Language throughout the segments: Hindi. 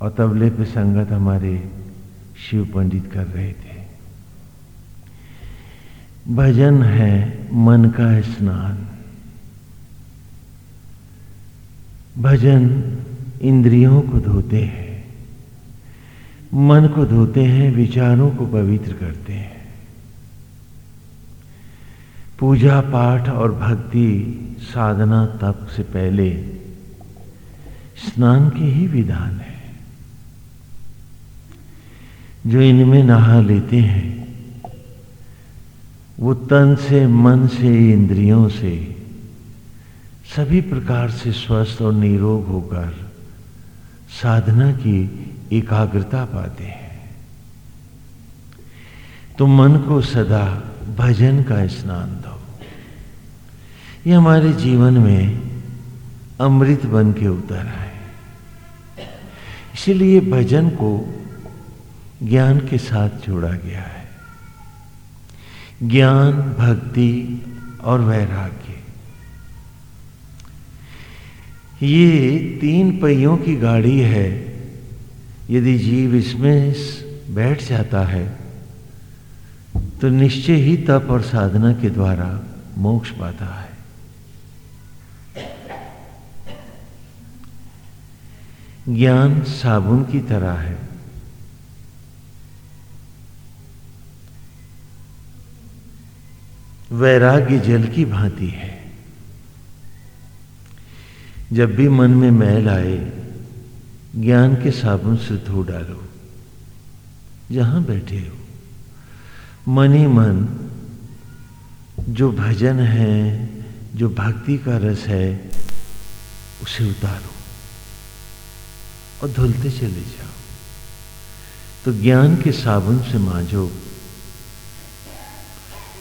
और तबले पे संगत हमारे शिव पंडित कर रहे थे। भजन है मन का स्नान। भजन इंद्रियों को धोते हैं। मन को धोते हैं, विचारों को पवित्र करते हैं। पूजा पाठ और भक्ति साधना तप से पहले स्नान के ही विधान है। जो इनमें नहा लेते हैं, वो तन से, मन से, इंद्रियों से, सभी प्रकार से स्वस्थ और निरोग होकर साधना की एकाग्रता पाते हैं। तो मन को सदा भजन का स्नान दो। ये हमारे जीवन में अमृत बन के उतर आए। इसीलिए भजन को ज्ञान के साथ जोड़ा गया है। ज्ञान, भक्ति और वैराग्य। ये तीन पहियों की गाड़ी है। यदि जीव इसमें बैठ जाता है तो निश्चय ही तप और साधना के द्वारा मोक्ष पाता है। ज्ञान साबुन की तरह है। वैराग्य जल की भांति है। जब भी मन में मैल आए, ज्ञान के साबुन से धो डालो। जहाँ बैठे हो। मन ही मन, जो भजन है, जो भक्ति का रस है, उसे उतारो और धुलते चले जाओ। तो ज्ञान के साबुन से मांझो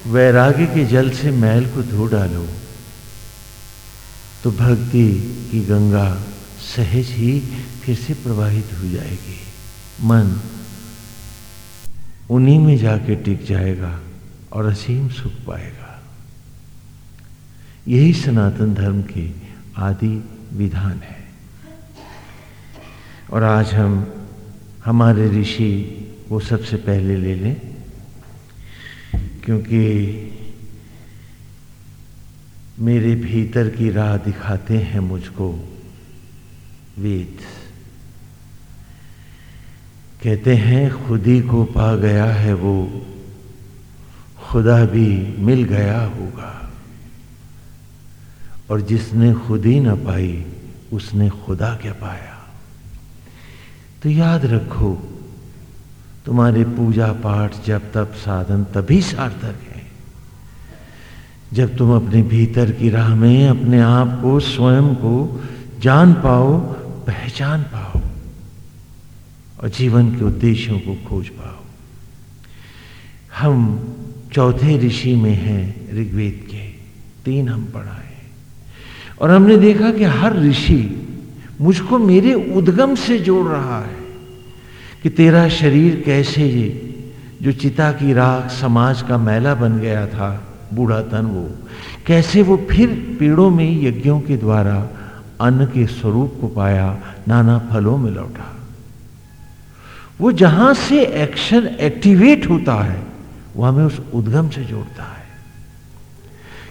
वैराग्य के जल से मैल को धो डालो। तो भक्ति की गंगा सहज ही फिर से प्रवाहित हो जाएगी। मन उन्हीं में जाके टिक जाएगा और असीम सुख पाएगा। यही सनातन धर्म के आदि विधान है। और आज हम, हमारे ऋषि वो सबसे पहले ले लें। क्योंकि मेरे भीतर की राह दिखाते हैं मुझको वेद कहते हैं, खुदी को पा गया है वो, खुदा भी मिल गया होगा। और जिसने खुदी न पाई, उसने खुदा क्या पाया? तो याद रखो तुम्हारे पूजा पाठ जब तब साधन तभी सार्थक है। जब तुम अपने भीतर की राह में अपने आप को स्वयं को जान पाओ, पहचान पाओ और जीवन के उद्देश्यों को खोज पाओ। हम चौथे ऋषि में हैं ऋग्वेद के, तीन हम पढ़ाए और हमने देखा कि हर ऋषि मुझको मेरे उद्गम से जोड़ रहा है। कि तेरा शरीर कैसे ये, जो चिता की राख समाज का मैला बन गया था, बूढ़ा तन वो। कैसे वो फिर पेड़ों में यज्ञों के द्वारा अन्न के स्वरूप को पाया, नाना फलों में लौटा। वो जहाँ से एक्शन एक्टिवेट होता है वो हमें उस उद्गम से जोड़ता है।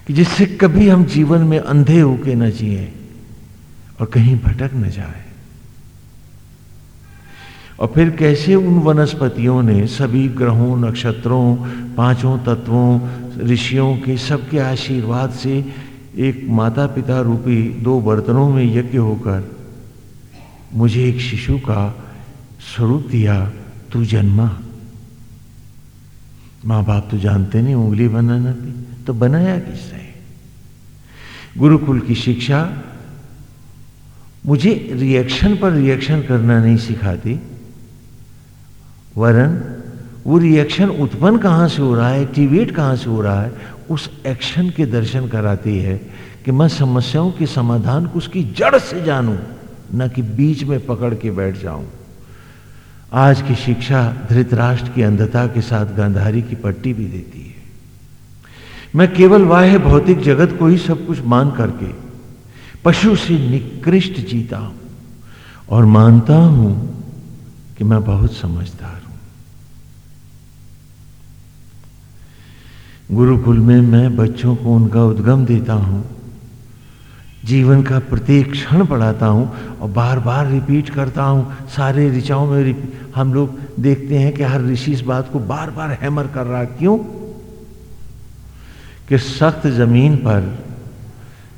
कि जिससे कभी हम जीवन में अंधे होके न जिए और कहीं भटक न जाए। और फिर कैसे उन वनस्पतियों ने सभी ग्रहों, नक्षत्रों, पाँचों तत्वों, ऋषियों के सबके आशीर्वाद से एक माता पिता रूपी दो बर्तनों में यज्ञ होकर मुझे एक शिशु का स्वरूप दिया, तू जन्मा। माँ बाप तो जानते नहीं उंगली बनाना भी तो बनाया किसने? गुरुकुल की शिक्षा। मुझे रिएक्शन पर रिएक्शन करना नहीं सिखाती। वरन, वो रिएक्शन उत्पन्न कहाँ से हो रहा है एक्टिवेट कहाँ से हो रहा है, उस एक्शन के दर्शन कराती है कि मैं समस्याओं के समाधान को उसकी जड़ से जानूं, न कि बीच में पकड़ के बैठ जाऊँ। आज की शिक्षा धृतराष्ट्र की अंधता के साथ गांधारी की पट्टी भी देती है। मैं केवल वाह भौतिक जगत को ही सब कुछ मान करके पशु से निकृष्ट जीता हूँ और मानता हूँ कि मैं बहुत समझदार गुरुकुल में मैं बच्चों को उनका उद्गम देता हूँ। जीवन का प्रत्येक क्षण पढ़ाता हूँ और बार बार रिपीट करता हूँ। सारे ऋचाओं में हम लोग देखते हैं कि हर ऋषि इस बात को बार बार हैमर कर रहा क्यों? कि सख्त ज़मीन पर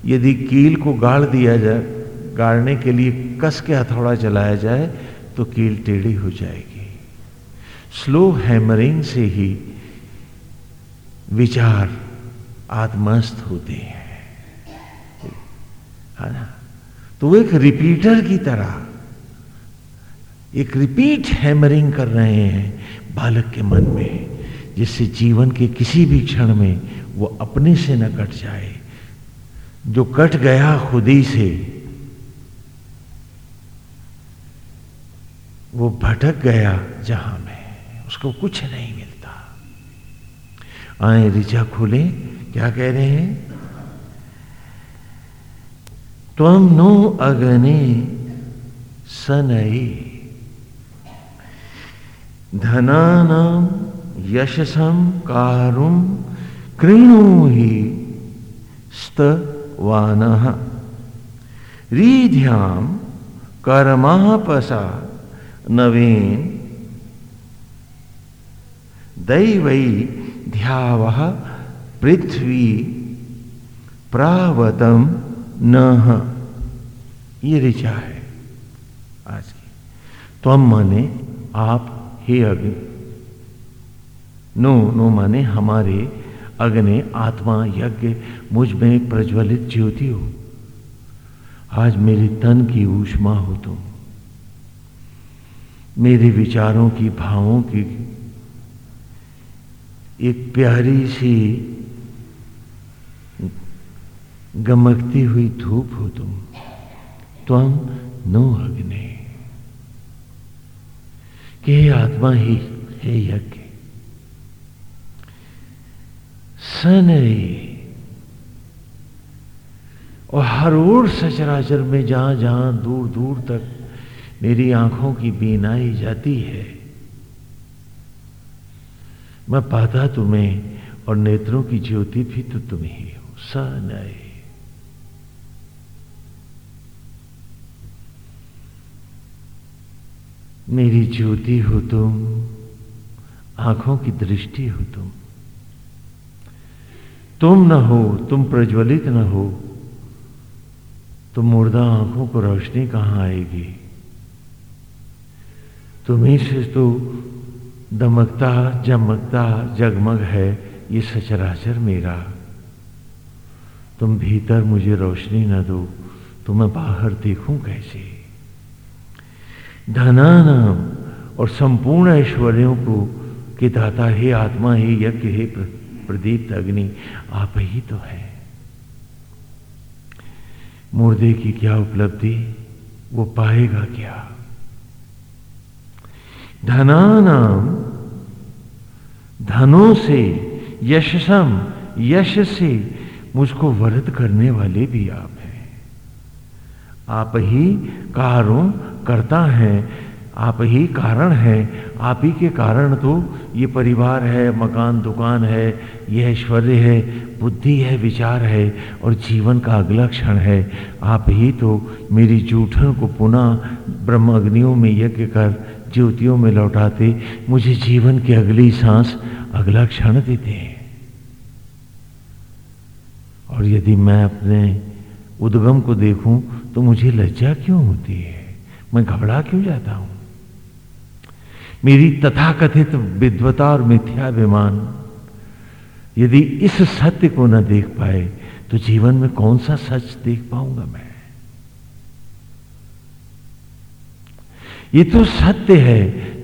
यदि कील को गाड़ दिया जाए, गाड़ने के लिए कस के हथौड़ा चलाया जाए तो कील टेढ़ी हो जाएगी। स्लो हैमरिंग से ही विचार आत्मस्थ होते हैं। है ना? तो वो एक रिपीटर की तरह, एक रिपीट हैमरिंग कर रहे हैं बालक के मन में, जिससे जीवन के किसी भी क्षण में वो अपने से न कट जाए। जो कट गया खुद ही से, वो भटक गया जहाँ में, उसको कुछ नहीं मिलता। आए ऋचा खोले। क्या कह रहे हैं? त्वम नो अग्नि सनई। धनानाम यशसम कारुम कृणु ही स्तवान। रीध्याम कर्मापसा नवीन। दैवै ध्याव पृथ्वी प्रावतम न। ये ऋचा है। आज की। तो हम माने आप हे अग्नि। नो नो माने हमारे अग्नि, आत्मा, यज्ञ मुझमें प्रज्वलित ज्योति हो। आज मेरे तन की ऊष्मा हो तुम। मेरे विचारों की, भावों की एक प्यारी सी गमकती हुई धूप हो तुम। त्वम नो अग्नि। के आत्मा ही, है यज्ञ। सन और हर ओर सचराचर में जहाँ जहाँ दूर दूर तक मेरी आँखों की बीनाई जाती है मैं पाता तुम्हें और नेत्रों की ज्योति भी तो तुम ही हो। स मेरी ज्योति हो तुम, आँखों की दृष्टि हो तुम। तुम न हो, तुम प्रज्वलित न हो तो मुर्दा आँखों को रोशनी कहाँ आएगी? तुम्ही से तो दमकता, जमकता, जगमग है, ये सचराचर मेरा। तुम भीतर मुझे रोशनी न दो तो मैं बाहर देखूँ कैसे? धनानाम और संपूर्ण ऐश्वर्यों को कि दाता हे आत्मा, हे यज्ञ, हे प्रदीप्त अग्नि, आप ही तो है। मुर्दे की क्या उपलब्धि? वो पाएगा क्या? धनानाम। धनों से, यशसम, यश से मुझको वरद करने वाले भी आप हैं। आप ही कारों करता है, आप ही कारण है। आप ही के कारण तो ये परिवार है, मकान, दुकान है यह ऐश्वर्य है, बुद्धि है, विचार है और जीवन का अगला क्षण है। आप ही तो मेरी जूठन को पुनः ब्रह्म अग्नियों में यज्ञ कर ज्योतियों में लौटाते मुझे जीवन की अगली सांस अगला क्षण देते हैं। और यदि मैं अपने उद्गम को देखूँ तो मुझे लज्जा क्यों होती है? मैं घबरा क्यों जाता हूँ? मेरी तथाकथित विद्वता और मिथ्याभिमान यदि इस सत्य को न देख पाए तो जीवन में कौन सा सच देख पाऊँगा मैं? ये तो सत्य है,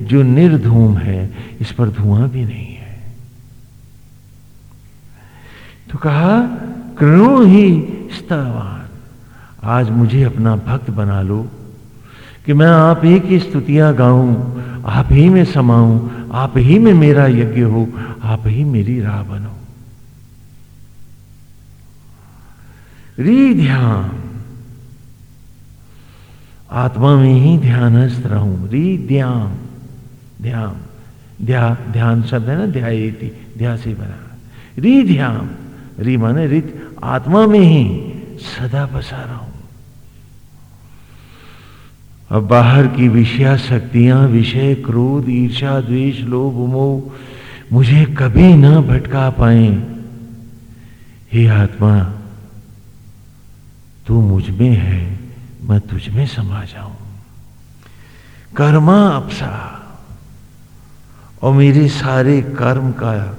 जो निर्धूम है, इस पर धुआँ भी नहीं है। तो कहा कृणु ही स्तवान आज मुझे अपना भक्त बना लो, कि मैं आप ही की स्तुतियाँ गाऊं, आप ही में समाऊं, आप ही में मेरा यज्ञ हो, आप ही मेरी राह बनो। री ध्यान आत्मा में ही ध्यानस्थ रहूँ। री ध्यान ध्यान ध्या, ध्यान शब्द है ना? ध्यायती। ध्या से बना। री ध्यान री माने रित। आत्मा में ही सदा बसा रहा। अब बाहर की विषया शक्तियाँ, विषय, क्रोध ईर्षा द्वेष, लोभ, मोह, मुझे कभी ना भटका पाए। हे आत्मा, तू मुझमें है। मैं तुझ में समा जाऊँ। कर्मा अपसा और मेरे सारे कर्म का,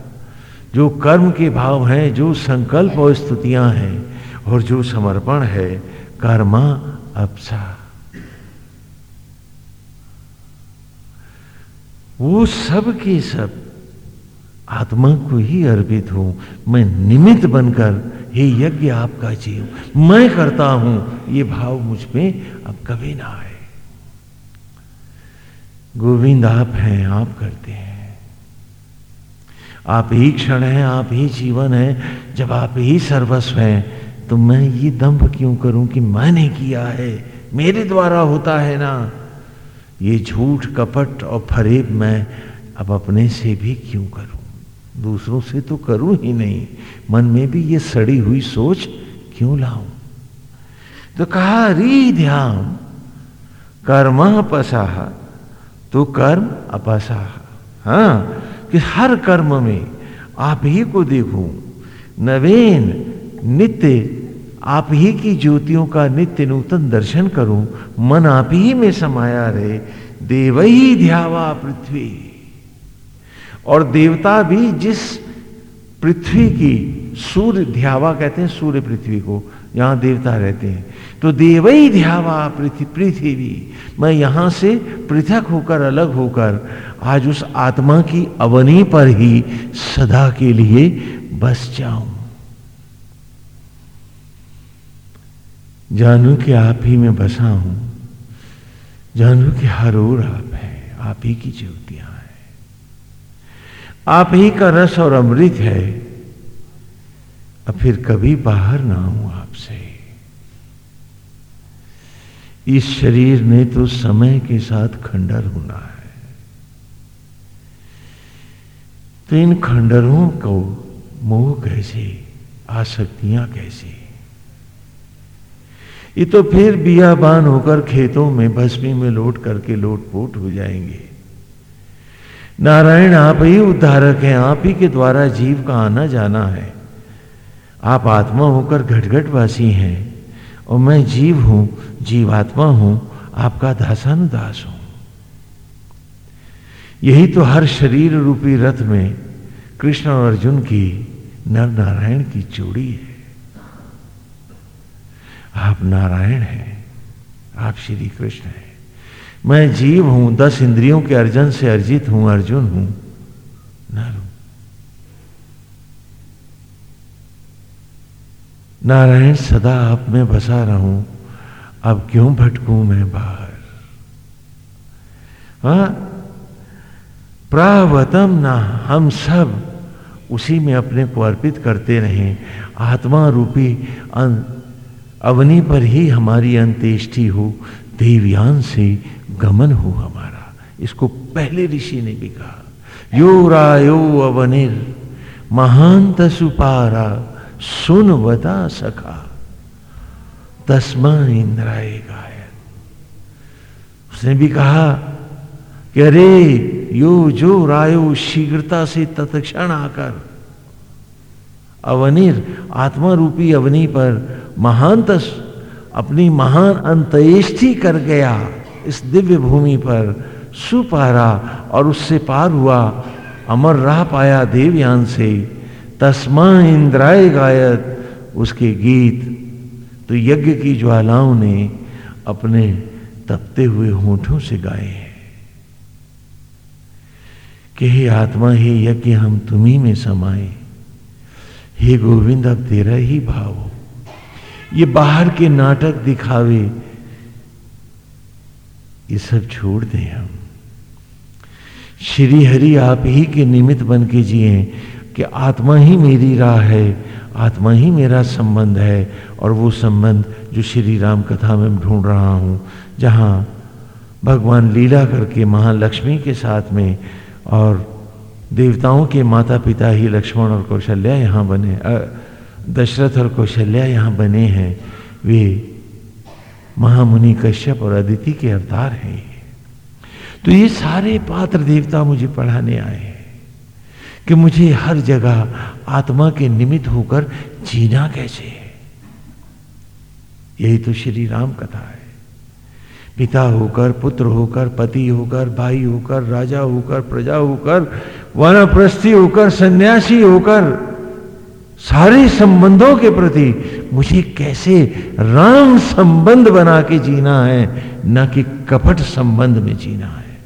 जो कर्म के भाव हैं, जो संकल्प और स्तुतियाँ हैं, और जो समर्पण है, कर्मा अपसा वो सब के सब आत्मा को ही अर्पित हूँ। मैं निमित्त बनकर हे यज्ञ आपका जीव, मैं करता हूँ। ये भाव मुझमें अब कभी ना आए। गोविंद, आप हैं, आप करते हैं। आप ही क्षण हैं, आप ही जीवन है। जब आप ही सर्वस्व हैं तो मैं ये दंभ क्यों करूँ कि मैंने किया है? मेरे द्वारा होता है ना। ये झूठ, कपट और फरेब मैं अब अपने से भी क्यों करूँ? दूसरों से तो करूँ ही नहीं। मन में भी ये सड़ी हुई सोच क्यों लाऊं? तो कहा, री ध्यान, कर्म अपसाह तो कर्म अपसाह। हाँ कि हर कर्म में आप ही को देखूँ। नवेन, नित्य, आप ही की ज्योतियों का नित्य नूतन दर्शन करूँ। मन आप ही में समाया रहे। ही ध्यावा पृथ्वी। और देवता भी जिस पृथ्वी की सूर्य ध्यावा कहते हैं, सूर्य पृथ्वी को, यहाँ देवता रहते हैं। तो देवई ध्यावा पृथ्वी पृथ्वी मैं यहाँ से पृथक होकर, अलग होकर, आज उस आत्मा की अवनी पर ही सदा के लिए बस जाऊँ। जानू कि आप ही में बसा हूँ, जानू कि हर ओर आप है, आप ही की ज्योतियाँ। आप ही का रस और अमृत है। अब फिर कभी बाहर ना हूँ आपसे। इस शरीर ने तो समय के साथ खंडर होना है। तो इन खंडरों को मोह कैसे, आसक्तियाँ कैसे? ये तो फिर बियाबान होकर खेतों में, भस्मी में लोट करके लोट पोट हो जाएँगे। नारायण, आप ही उद्धारक हैं। आप ही के द्वारा जीव का आना जाना है। आप आत्मा होकर घटघट वासी हैं। और मैं जीव हूँ, जीवात्मा हूँ, आपका दासानुदास हूँ। यही तो हर शरीर रूपी रथ में कृष्ण और अर्जुन की नर नारायण की जोड़ी है। आप नारायण हैं। आप श्री कृष्ण हैं। मैं जीव हूँ, दस इंद्रियों के अर्जन से अर्जित हूँ, अर्जुन हूँ। नर नारायण, सदा आप में बसा रहूँ, अब क्यों भटकूं मैं बाहर? हा? प्रावतम ना, हम सब उसी में अपने को अर्पित करते रहें। आत्मा रूपी अवनी पर ही हमारी अंत्येष्टि हो, देवयान से गमन हो हमारा। इसको पहले ऋषि ने भी कहा यो रायो अवनिर, महांत सुपारा, सुन वदा सखा, तस्मा इंद्राय गायन। उसने भी कहा, कि अरे, यो जो रायो शीघ्रता से तत्क्षण आकर, अवनिर आत्मा रूपी अवनी पर महांत अपनी महान अंत्येष्टि कर गया। इस दिव्य भूमि पर सुपारा और उससे पार हुआ अमर राह पाया देवयान से, तस्मा इंद्राय गायत उसके गीत। तो यज्ञ की ज्वालाओं ने अपने तपते हुए होठों से गाए हैं। कि हे आत्मा हे यज्ञ हम तुम्ही में समाए। हे गोविंद, अब तेरा ही भाव हो। ये बाहर के नाटक दिखावे ये सब छोड़ दें हम। श्री हरि आप ही के निमित्त बन के जिए, कि आत्मा ही मेरी राह है, आत्मा ही मेरा संबंध है, और वो संबंध जो श्री राम कथा में ढूंढ रहा हूँ, जहाँ भगवान लीला करके महालक्ष्मी के साथ में और देवताओं के माता पिता ही लक्ष्मण और कौशल्या यहाँ बने दशरथ और कौशल्या यहाँ बने हैं, वे महामुनि कश्यप और अदिति के अवतार हैं। तो ये सारे पात्र देवता मुझे पढ़ाने आए हैं कि मुझे हर जगह आत्मा के निमित्त होकर जीना कैसे है। यही तो श्री राम कथा है। पिता होकर, पुत्र होकर, पति होकर, भाई होकर, राजा होकर, प्रजा होकर, वनप्रस्थी होकर, सन्यासी होकर सारे संबंधों के प्रति मुझे कैसे राम संबंध बना के जीना है, न कि कपट संबंध में जीना है।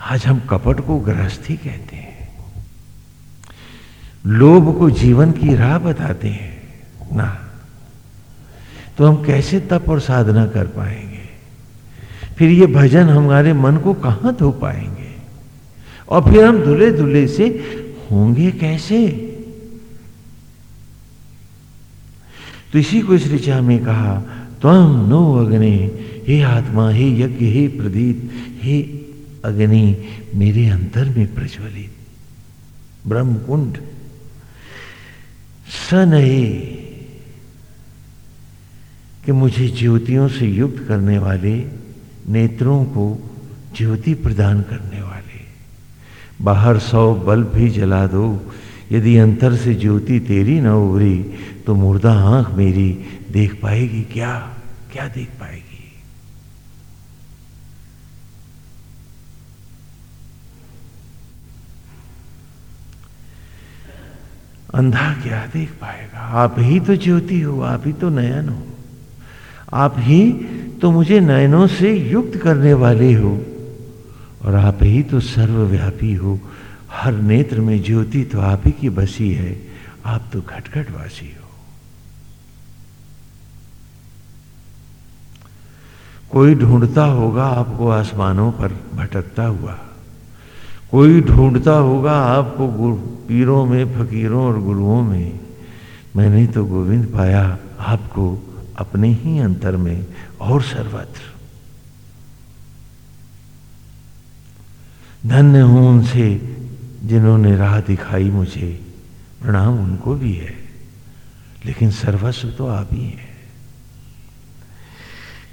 आज हम कपट को गृहस्थी कहते हैं। लोभ को जीवन की राह बताते हैं, ना? तो हम कैसे तप और साधना कर पाएँगे? फिर ये भजन हमारे मन को कहाँ धो पाएँगे? और फिर हम धुले धुले से होंगे कैसे? तो इसी को इस ऋचा में कहा त्वम नो अग्नि, हे आत्मा, हे यज्ञ, हे प्रदीप, हे अग्नि, मेरे अंतर में प्रज्वलित। ब्रह्म कुंड स नहीं कि मुझे ज्योतियों से युक्त करने वाले, नेत्रों को ज्योति प्रदान करने वाले। बाहर सौ बल्ब भी जला दो, यदि अंतर से ज्योति तेरी न उभरी तो मुर्दा आँख मेरी देख पाएगी, क्या क्या देख पाएगी? अंधा क्या देख पाएगा? आप ही तो ज्योति हो, आप ही तो नयन हो। आप ही तो मुझे नयनों से युक्त करने वाले हो। और आप ही तो सर्वव्यापी हो। हर नेत्र में ज्योति तो आप ही की बसी है। आप तो घटघटवासी हो। कोई ढूंढता होगा आपको आसमानों पर भटकता हुआ। कोई ढूंढता होगा आपको पीरों में, फकीरों और गुरुओं में। मैंने तो गोविंद पाया आपको अपने ही अंतर में और सर्वत्र। धन्य हूँ उनसे जिन्होंने राह दिखाई मुझे। प्रणाम उनको भी है, लेकिन सर्वस्व तो आप ही है।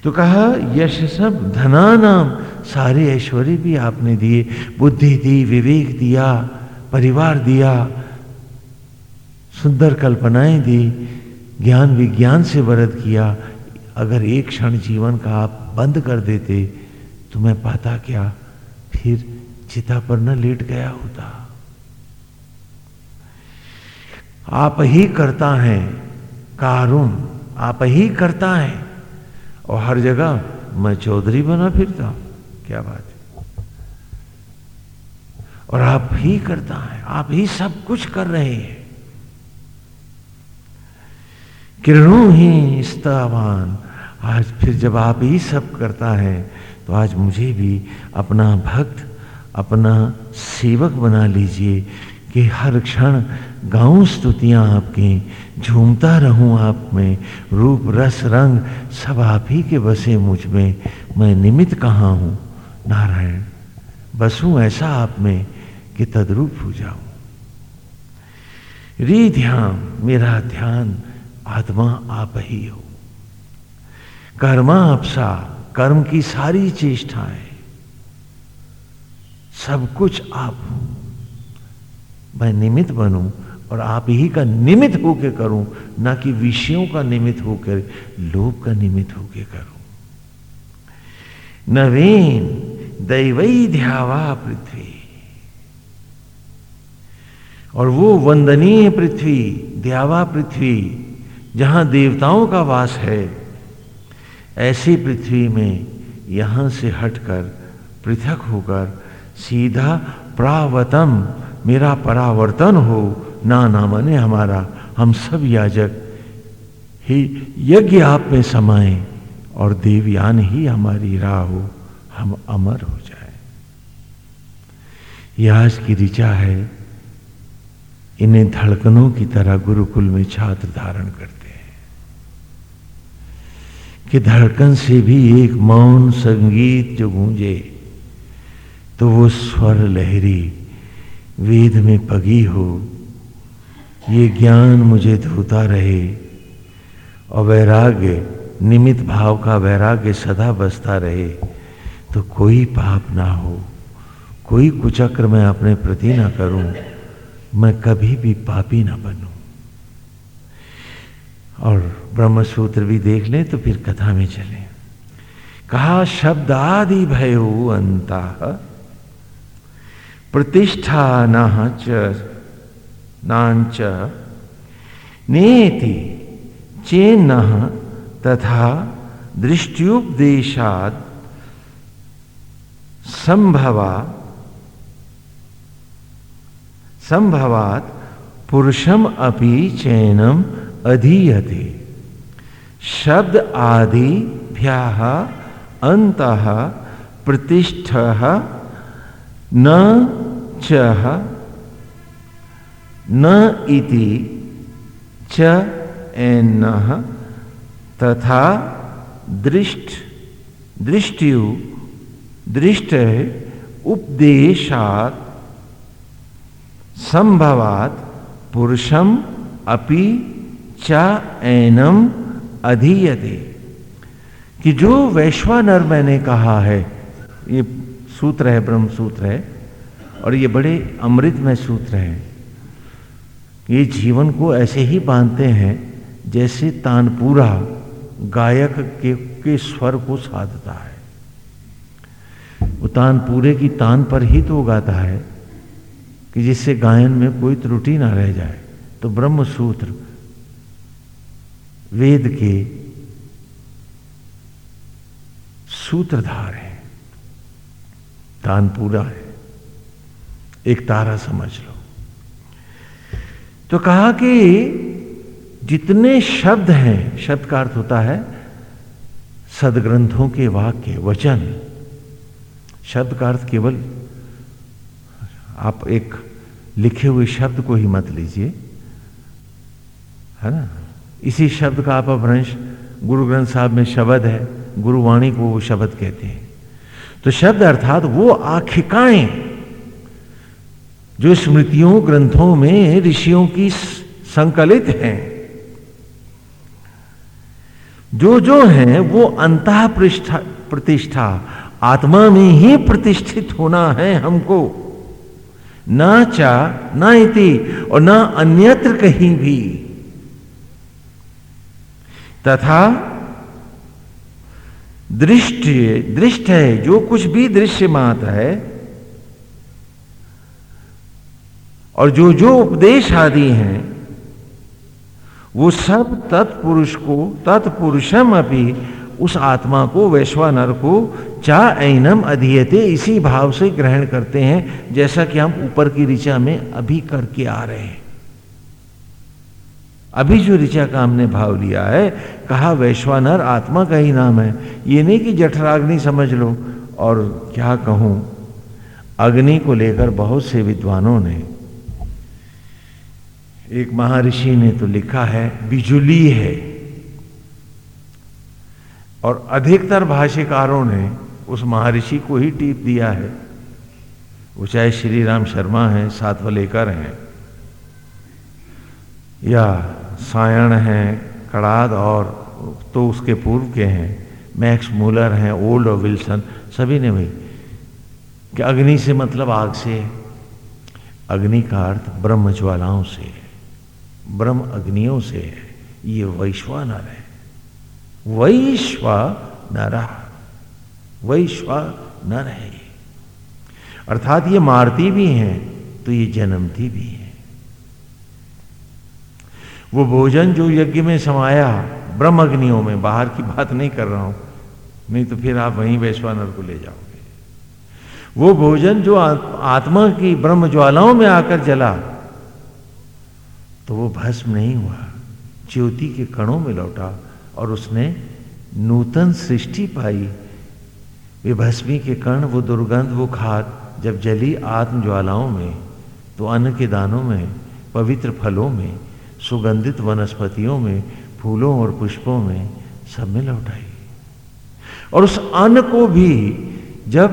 तो कहा, यश सब धना नाम सारे ऐश्वर्य भी आपने दिए, बुद्धि दी, विवेक दिया, परिवार दिया, सुंदर कल्पनाएँ दी, ज्ञान विज्ञान से वरद किया, अगर एक क्षण जीवन का आप बंद कर देते तो मैं पाता क्या, फिर चिता पर न लेट गया होता। आप ही करता है, कारुण, आप ही करता है। और हर जगह मैं चौधरी बना फिरता हूँ। क्या बात है? और आप ही करता है, आप ही सब कुछ कर रहे हैं। किरणों ही स्तावान आज फिर जब आप ही सब करता है तो आज मुझे भी अपना भक्त, अपना सेवक बना लीजिए कि हर क्षण गाऊं स्तुतियाँ आपकी झूमता रहूँ आप में, रूप, रस, रंग, सब आप ही के बसे मुझमें। मैं निमित कहाँ हूँ? नारायण, बसू ऐसा आप में कि तद्रूप हो जाऊँ। री ध्यान, मेरा ध्यान, आत्मा आप ही हो। कर्मा आपसा कर्म की सारी चेष्टाएँ। सब कुछ आप मैं निमित्त बनूं और आप ही का निमित्त होकर करूँ, ना कि विषयों का निमित्त होकर, लोभ का निमित्त होकर करूँ। नवीन दैवई ध्यावा पृथ्वी। और वो वंदनीय पृथ्वी द्यावा पृथ्वी, जहाँ देवताओं का वास है, ऐसी पृथ्वी में यहाँ से हटकर, पृथक होकर, सीधा प्रावतम मेरा परावर्तन हो ना ना मने हमारा, हम सब याजक। ही यज्ञ आप में समाए और देवयान ही हमारी राह हो, हम अमर हो जाए। यह आज की ऋचा है, इन्हें धड़कनों की तरह गुरुकुल में छात्र धारण करते हैं। कि धड़कन से भी एक मौन संगीत जो गूंजे तो वो स्वर लहरी वेद में पगी हो ये ज्ञान मुझे धोता रहे। और वैराग्य निमित भाव का वैराग्य सदा बसता रहे। तो कोई पाप ना हो, कोई कुचक्र मैं अपने प्रति ना करूँ, मैं कभी भी पापी ना बनूं। और ब्रह्म सूत्र भी देख लें तो फिर कथा में चले। कहा शब्द आदि भयो अंता प्रतिष्ठा नाच नाच नेति चेन्न तथा दृष्टियोपदेशाद संभवा संभवात पुरुषम अपि चैनम अधीयते। शब्द आदि अंत प्रतिष्ठ न न इति च एन तथा दृष्ट, दृष्टियु, दृष्ट उपदेशात संभवात पुरुषम अपि च एनम अधीयते। कि जो वैश्वानर मैंने कहा है, ये सूत्र है ब्रह्म सूत्र है, और ये बड़े अमृतमय सूत्र है। ये जीवन को ऐसे ही बांधते हैं जैसे तानपुरा गायक के, के स्वर को साधता है। वो तानपूरे की तान पर ही तो गाता है कि जिससे गायन में कोई त्रुटि ना रह जाए। तो ब्रह्म सूत्र वेद के सूत्रधार है। तानपुरा है। एक तारा समझ लो। तो कहा कि जितने शब्द हैं, शब्द का अर्थ होता है सदग्रंथों के वाक्य, वचन। शब्द का अर्थ केवल आप एक लिखे हुए शब्द को ही मत लीजिए, है ना? इसी शब्द का आप अपभ्रंश, गुरु ग्रंथ साहब में शब्द है, गुरुवाणी को वो शब्द कहते हैं। तो शब्द अर्थात वो आखिकाएँ जो स्मृतियों, ग्रंथों में ऋषियों की संकलित हैं। जो जो है, वो अंत प्रतिष्ठा, आत्मा में ही प्रतिष्ठित होना है हमको। ना चा, ना इति, और ना अन्यत्र कहीं भी। तथा दृष्टि, दृष्ट है, जो कुछ भी दृश्य मात है और जो जो उपदेश आदि हैं, वो सब तत्पुरुष को, तत्पुरुषम अभी उस आत्मा को, वैश्वानर को चा ऐनम अधीयते, इसी भाव से ग्रहण करते हैं, जैसा कि हम ऊपर की ऋचा में अभी करके आ रहे हैं। अभी जो ऋचा का हमने भाव लिया है, कहा वैश्वानर, आत्मा का ही नाम है। ये नहीं कि जठराग्नि समझ लो, और क्या कहूँ, अग्नि को लेकर बहुत से विद्वानों ने एक महर्षि ने तो लिखा है, बिजुली है। और अधिकतर भाष्यकारों ने उस महर्षि को ही टीप दिया है। वो चाहे श्री राम शर्मा है, सातवलेकर हैं, या सायण हैं, कड़ाद और तो उसके पूर्व के हैं, मैक्स मूलर हैं, ओल्ड और विल्सन, सभी ने भाई कि अग्नि से मतलब आग से, अग्नि का अर्थ ब्रह्म ज्वालाओं से। है ब्रह्म अग्नियों से है ये वैश्वानर है वैश्वानर वैश्वानर है अर्थात ये मारती भी हैं तो ये जन्मती भी है। वो भोजन जो यज्ञ में समाया, ब्रह्म अग्नियों में, बाहर की बात नहीं कर रहा हूँ, नहीं तो फिर आप वहीं वैश्वानर को ले जाओगे। वो भोजन जो आत्मा की ब्रह्म ज्वालाओं में आकर जला तो वो भस्म नहीं हुआ। ज्योति के कणों में लौटा और उसने नूतन सृष्टि पाई। वे भस्मी के कण, वो दुर्गंध, वो खाद, जब जली आत्म ज्वालाओं में तो अन्न के दानों में, पवित्र फलों में, सुगंधित वनस्पतियों में, फूलों और पुष्पों में सब में लौटाई और उस अन्न को भी जब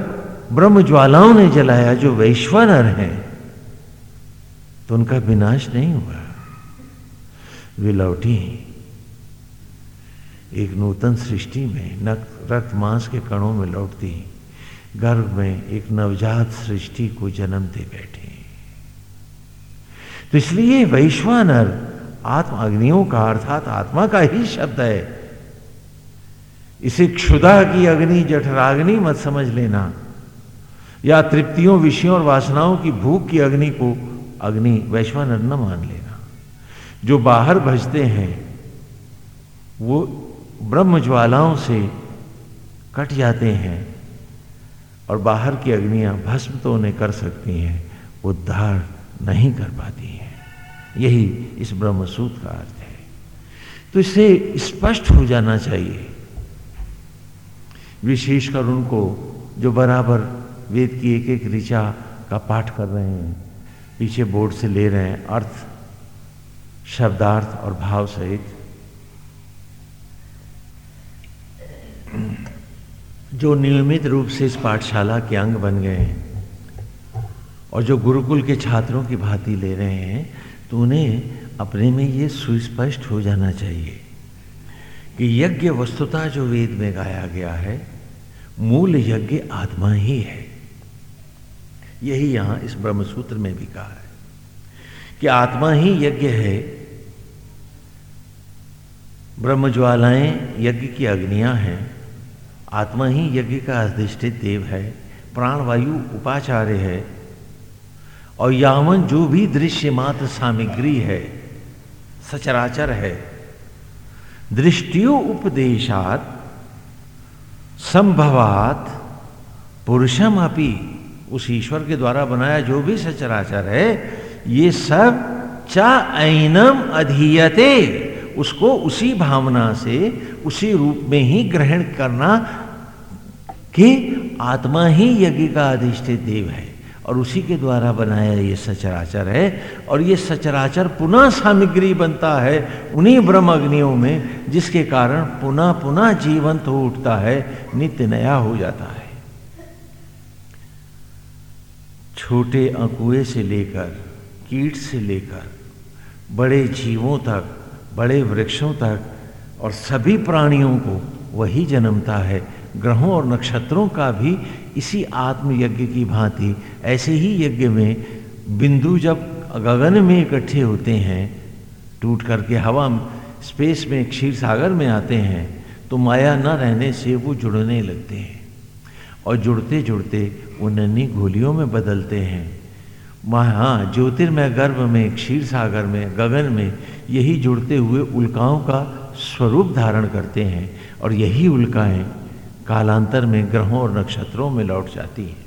ब्रह्म ज्वालाओं ने जलाया, जो वैश्वानर हैं तो उनका विनाश नहीं हुआ। वे लौटी। एक नूतन सृष्टि में रक्त, मांस के कणों में लौटती। गर्भ में एक नवजात सृष्टि को जन्म दे बैठे। तो इसलिए वैश्वानर आत्म अग्नियों का अर्थात आत्मा का ही शब्द है। इसे क्षुदा की अग्नि, जठराग्नि मत समझ लेना। या तृप्तियों, विषयों और वासनाओं की भूख की अग्नि को अग्नि, वैश्वानर न मान लेना जो बाहर भजते हैं, वो ब्रह्म ज्वालाओं से कट जाते हैं और बाहर की अग्नियाँ भस्म तो उन्हें कर सकती हैं उद्धार नहीं कर पाती हैं। यही इस ब्रह्मसूत्र का अर्थ है। तो इसे स्पष्ट हो जाना चाहिए। विशेषकर उनको जो बराबर वेद की एक एक ऋचा का पाठ कर रहे हैं, पीछे बोर्ड से ले रहे हैं, अर्थ शब्दार्थ और भाव सहित। जो नियमित रूप से इस पाठशाला के अंग बन गए हैं और जो गुरुकुल के छात्रों की भांति ले रहे हैं तो उन्हें अपने में ये सुस्पष्ट हो जाना चाहिए कि यज्ञ वस्तुता जो वेद में गाया गया है, मूल यज्ञ आत्मा ही है। यही यहाँ इस ब्रह्मसूत्र में भी कहा है। कि आत्मा ही यज्ञ है। ब्रह्म ज्वालाएँ यज्ञ की अग्नियाँ हैं। आत्मा ही यज्ञ का अधिष्ठित देव है। प्राणवायु उपाचार्य है। और यावन जो भी दृश्य मात्र सामग्री है, सचराचर है। दृष्टियो उपदेशात, संभवात, पुरुषम अपी उस ईश्वर के द्वारा बनाया जो भी सचराचर है ये सब चा ऐनम अधीयते, उसको उसी भावना से, उसी रूप में ही ग्रहण करना कि आत्मा ही यज्ञ का अधिष्ठित देव है। और उसी के द्वारा बनाया ये सचराचर है। और ये सचराचर पुनः सामग्री बनता है उन्हीं ब्रह्म अग्नियों में, जिसके कारण पुनः पुनः जीवंत हो उठता है, नित्य नया हो जाता है। छोटे अकुए से लेकर कीट से लेकर बड़े जीवों तक, बड़े वृक्षों तक और सभी प्राणियों को वही जन्मता है। ग्रहों और नक्षत्रों का भी इसी आत्म यज्ञ की भांति। ऐसे ही यज्ञ में बिंदु जब गगन में इकट्ठे होते हैं, टूट करके हवा स्पेस में क्षीर सागर में आते हैं तो माया न रहने से वो जुड़ने लगते हैं। और जुड़ते जुड़ते वो नन्ही गोलियों में बदलते हैं। हाँ ज्योतिर्मय गर्भ में क्षीर सागर में, गगन में यही जुड़ते हुए उल्काओं का स्वरूप धारण करते हैं और यही उल्काएँ कालांतर में ग्रहों और नक्षत्रों में लौट जाती हैं।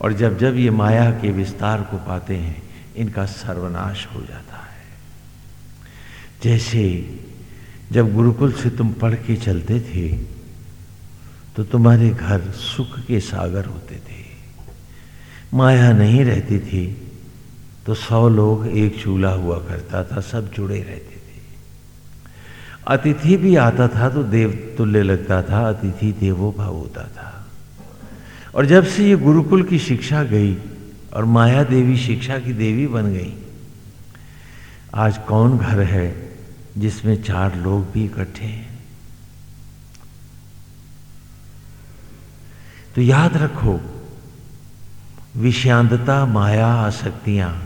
और जब जब ये माया के विस्तार को पाते हैं, इनका सर्वनाश हो जाता है। जैसे जब गुरुकुल से तुम पढ़ के चलते थे तो तुम्हारे घर सुख के सागर होते थे। माया नहीं रहती थी तो सौ लोग एक चूल्हा हुआ करता था, सब जुड़े रहते थे। अतिथि भी आता था तो देव तुल्य लगता था, अतिथि देवो भाव होता था। और जब से ये गुरुकुल की शिक्षा गई और माया देवी शिक्षा की देवी बन गई, आज कौन घर है जिसमें चार लोग भी इकट्ठे हैं? तो याद रखो विषांतता, माया, आसक्तियाँ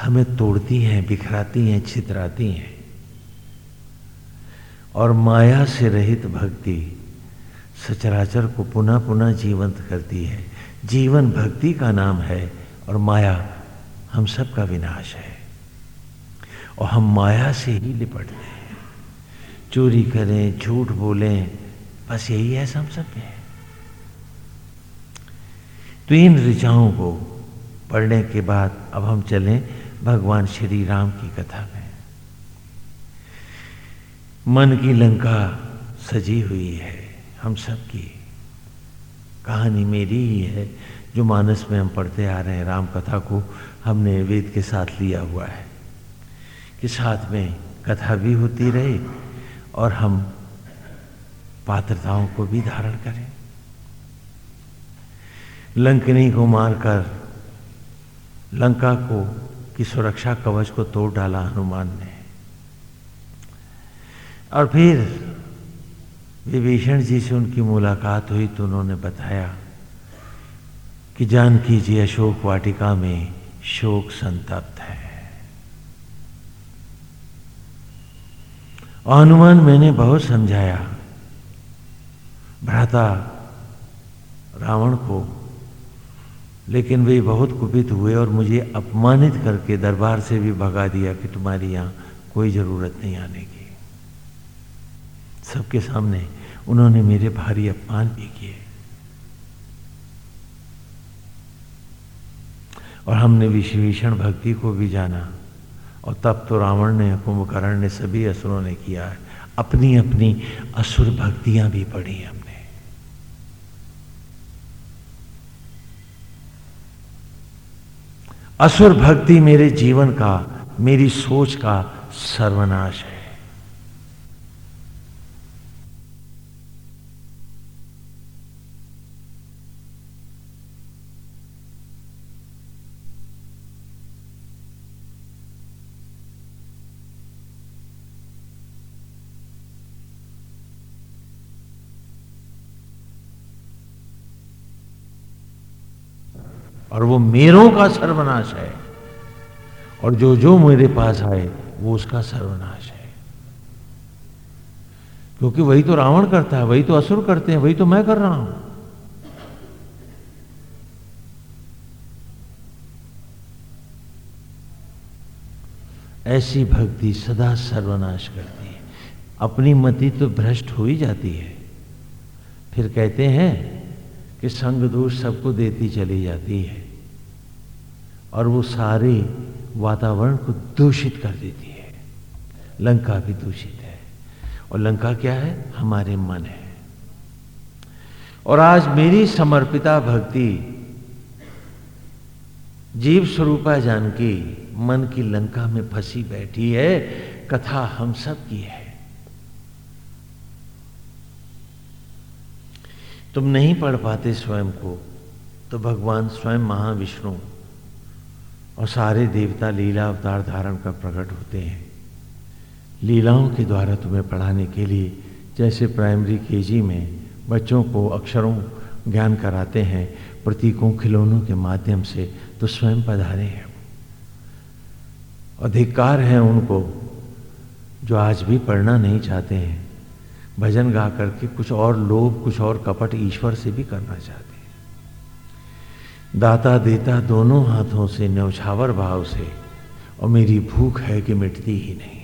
हमें तोड़ती हैं, बिखराती हैं, छितराती हैं। और माया से रहित भक्ति सचराचर को पुनः पुनः जीवंत करती है। जीवन भक्ति का नाम है और माया हम सब का विनाश है। और हम माया से ही लिपटते हैं। चोरी करें, झूठ बोलें, बस यही है, हम सब में तो इन ऋचाओं को पढ़ने के बाद अब हम चलें भगवान श्री राम की कथा में। मन की लंका सजी हुई है, हम सब की कहानी मेरी ही है, जो मानस में हम पढ़ते आ रहे हैं। राम कथा को हमने वेद के साथ लिया हुआ है, कि साथ में कथा भी होती रहे और हम पात्रताओं को भी धारण करें। लंकनी को मारकर, लंका को, की सुरक्षा कवच को तोड़ डाला हनुमान ने। और फिर, विभीषण जी से उनकी मुलाकात हुई तो उन्होंने बताया कि जानकी जी अशोक वाटिका में शोक संतप्त है। और हनुमान मैंने बहुत समझाया। भ्राता रावण को लेकिन वे बहुत कुपित हुए और मुझे अपमानित करके दरबार से भी भगा दिया कि तुम्हारी यहाँ कोई ज़रूरत नहीं आने की। सबके सामने उन्होंने मेरे भारी अपमान भी किए। और हमने विश्वभीषण भक्ति को भी जाना और तब तो रावण ने, कुंभकर्ण ने, सभी असुरों ने किया है। अपनी अपनी असुर भक्तियाँ भी पढ़ी हमने असुर भक्ति मेरे जीवन का मेरी सोच का सर्वनाश है। और वो मेरों का सर्वनाश है। और जो जो मेरे पास आए, वो उसका सर्वनाश है। क्योंकि वही तो रावण करता है, वही तो असुर करते हैं, वही तो मैं कर रहा हूँ। ऐसी भक्ति सदा सर्वनाश करती है। अपनी मति तो भ्रष्ट हो ही जाती है। फिर कहते हैं कि संग दोष सबको देती चली जाती है। और वो सारे वातावरण को दूषित कर देती है। लंका भी दूषित है। और लंका क्या है? हमारे मन है। और आज मेरी समर्पिता भक्ति जीव स्वरूपा जानकी मन की लंका में फंसी बैठी है। कथा हम सब की है। तुम नहीं पढ़ पाते स्वयं को तो भगवान स्वयं महाविष्णु और सारे देवता लीला अवतार धारण कर प्रकट होते हैं। लीलाओं के द्वारा तुम्हें पढ़ाने के लिए जैसे प्राइमरी केजी में बच्चों को अक्षरों ज्ञान कराते हैं, प्रतीकों खिलौनों के माध्यम से तो स्वयं पधारे हैं। अधिकार है उनको जो आज भी पढ़ना नहीं चाहते हैं। भजन गा करके कुछ और लोभ, कुछ और कपट ईश्वर से भी करना चाहते हैं। दाता देता दोनों हाथों से, न्यौछावर भाव से। और मेरी भूख है कि मिटती ही नहीं।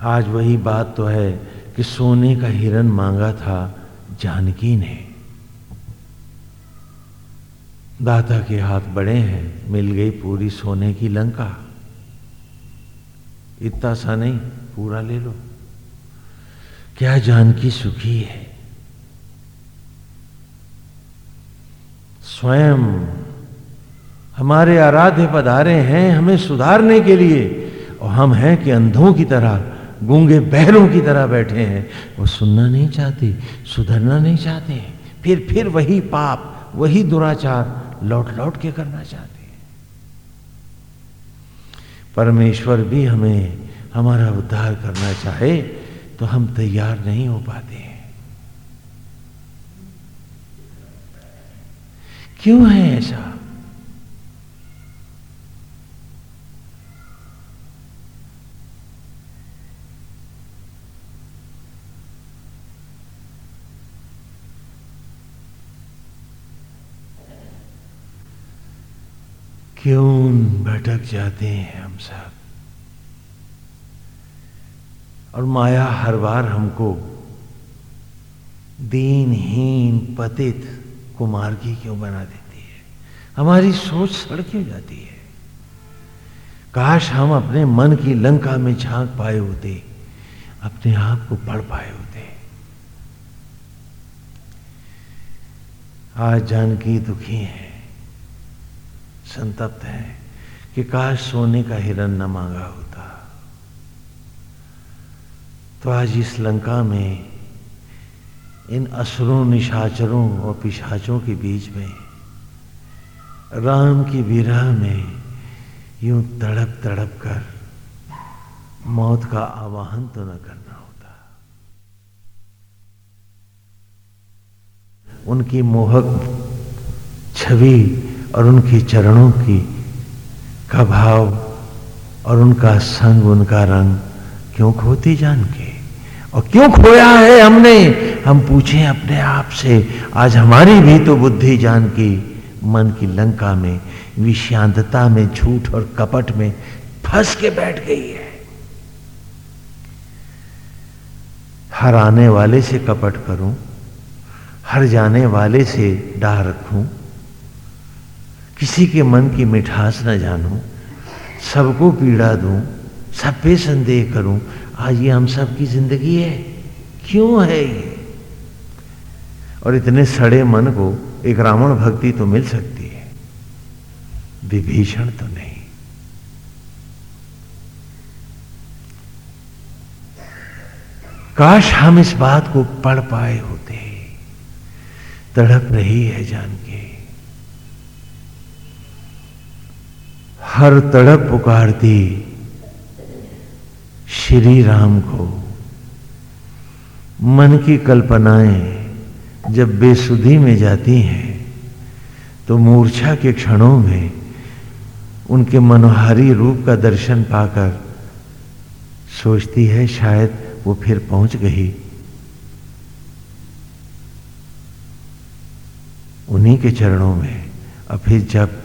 आज वही बात तो है कि सोने का हिरन मांगा था जानकी ने। दाता के हाथ बड़े हैं, मिल गई पूरी सोने की लंका। इतना सा नहीं, पूरा ले लो। क्या जानकी सुखी है? स्वयं। हमारे आराध्य पधारे हैं, हमें सुधारने के लिए। और हम हैं कि अंधों की तरह, गूँगे बहरों की तरह बैठे हैं। वो सुनना नहीं चाहते, सुधरना नहीं चाहते फिर फिर वही पाप, वही दुराचार लौट लौट के करना चाहते हैं। परमेश्वर भी हमें, हमारा उद्धार करना चाहे तो हम तैयार नहीं हो पाते हैं। क्यों है ऐसा? क्यों भटक जाते हैं हम सब? और माया हर बार हमको दीनहीन पतित कुमार्गी क्यों बना देती है? हमारी सोच सड़ क्यों जाती है? काश हम अपने मन की लंका में झाँक पाए होते, अपने आप को पढ़ पाए होते। आज जानकी दुखी है, संतप्त है कि काश सोने का हिरन न मांगा होता। तो आज इस लंका में इन असुरों, निशाचरों और पिशाचों के बीच में, राम की विरह में यूँ तड़प तड़प कर मौत का आवाहन तो न करना होता। उनकी मोहक छवि और उनके चरणों की का भाव और उनका संग, उनका रंग क्यों खोती जान के और क्यों खोया है हमने? हम पूछें अपने आप से, आज हमारी भी तो बुद्धि जान की, मन की लंका में, विषांतता में, झूठ और कपट में फंस के बैठ गई है। हर आने वाले से कपट करूँ, हर जाने वाले से डाह रखूँ, किसी के मन की मिठास न जानूं, सबको पीड़ा दूँ, सब पे संदेह करूँ, आज ये हम सब की ज़िंदगी है। क्यों है ये? और इतने सड़े मन को एक रावण भक्ति तो मिल सकती है। विभीषण तो नहीं। काश हम इस बात को पढ़ पाए होते। तड़प रही है जान के हर तड़प पुकारती श्री राम को। मन की कल्पनाएँ जब बेसुधी में जाती हैं तो मूर्छा के क्षणों में उनके मनोहारी रूप का दर्शन पाकर सोचती है, शायद वो फिर पहुँच गई। उन्हीं के चरणों में और फिर जब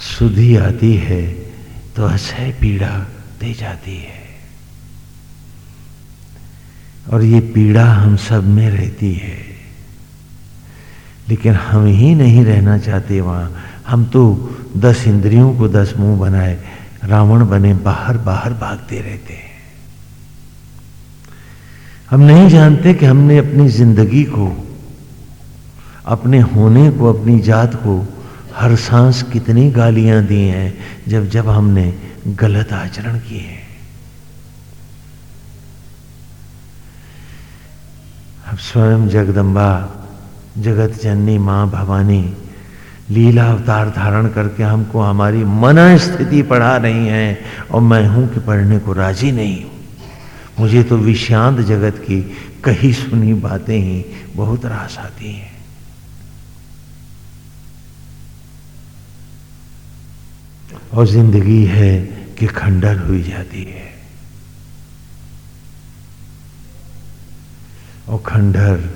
सुधी आती है तो असह पीड़ा दे जाती है। और ये पीड़ा हम सब में रहती है। लेकिन हम ही नहीं रहना चाहते वहाँ। हम तो दस इंद्रियों को दस मुँह बनाए, रावण बने, बाहर बाहर भागते रहते हैं। हम नहीं जानते कि हमने अपनी ज़िंदगी को, अपने होने को, अपनी जात को, हर सांस कितनी गालियाँ दी हैं जब जब हमने गलत आचरण किए अब स्वयं जगदम्बा, जगत जननी, माँ भवानी, लीला अवतार धारण करके हमको हमारी मना स्थिति पढ़ा रही हैं और मैं हूँ कि पढ़ने को राज़ी नहीं हूँ। मुझे तो विषांत जगत की कही सुनी बातें ही बहुत रास आती हैं। और ज़िंदगी है कि खंडर हुई जाती है। और खंडर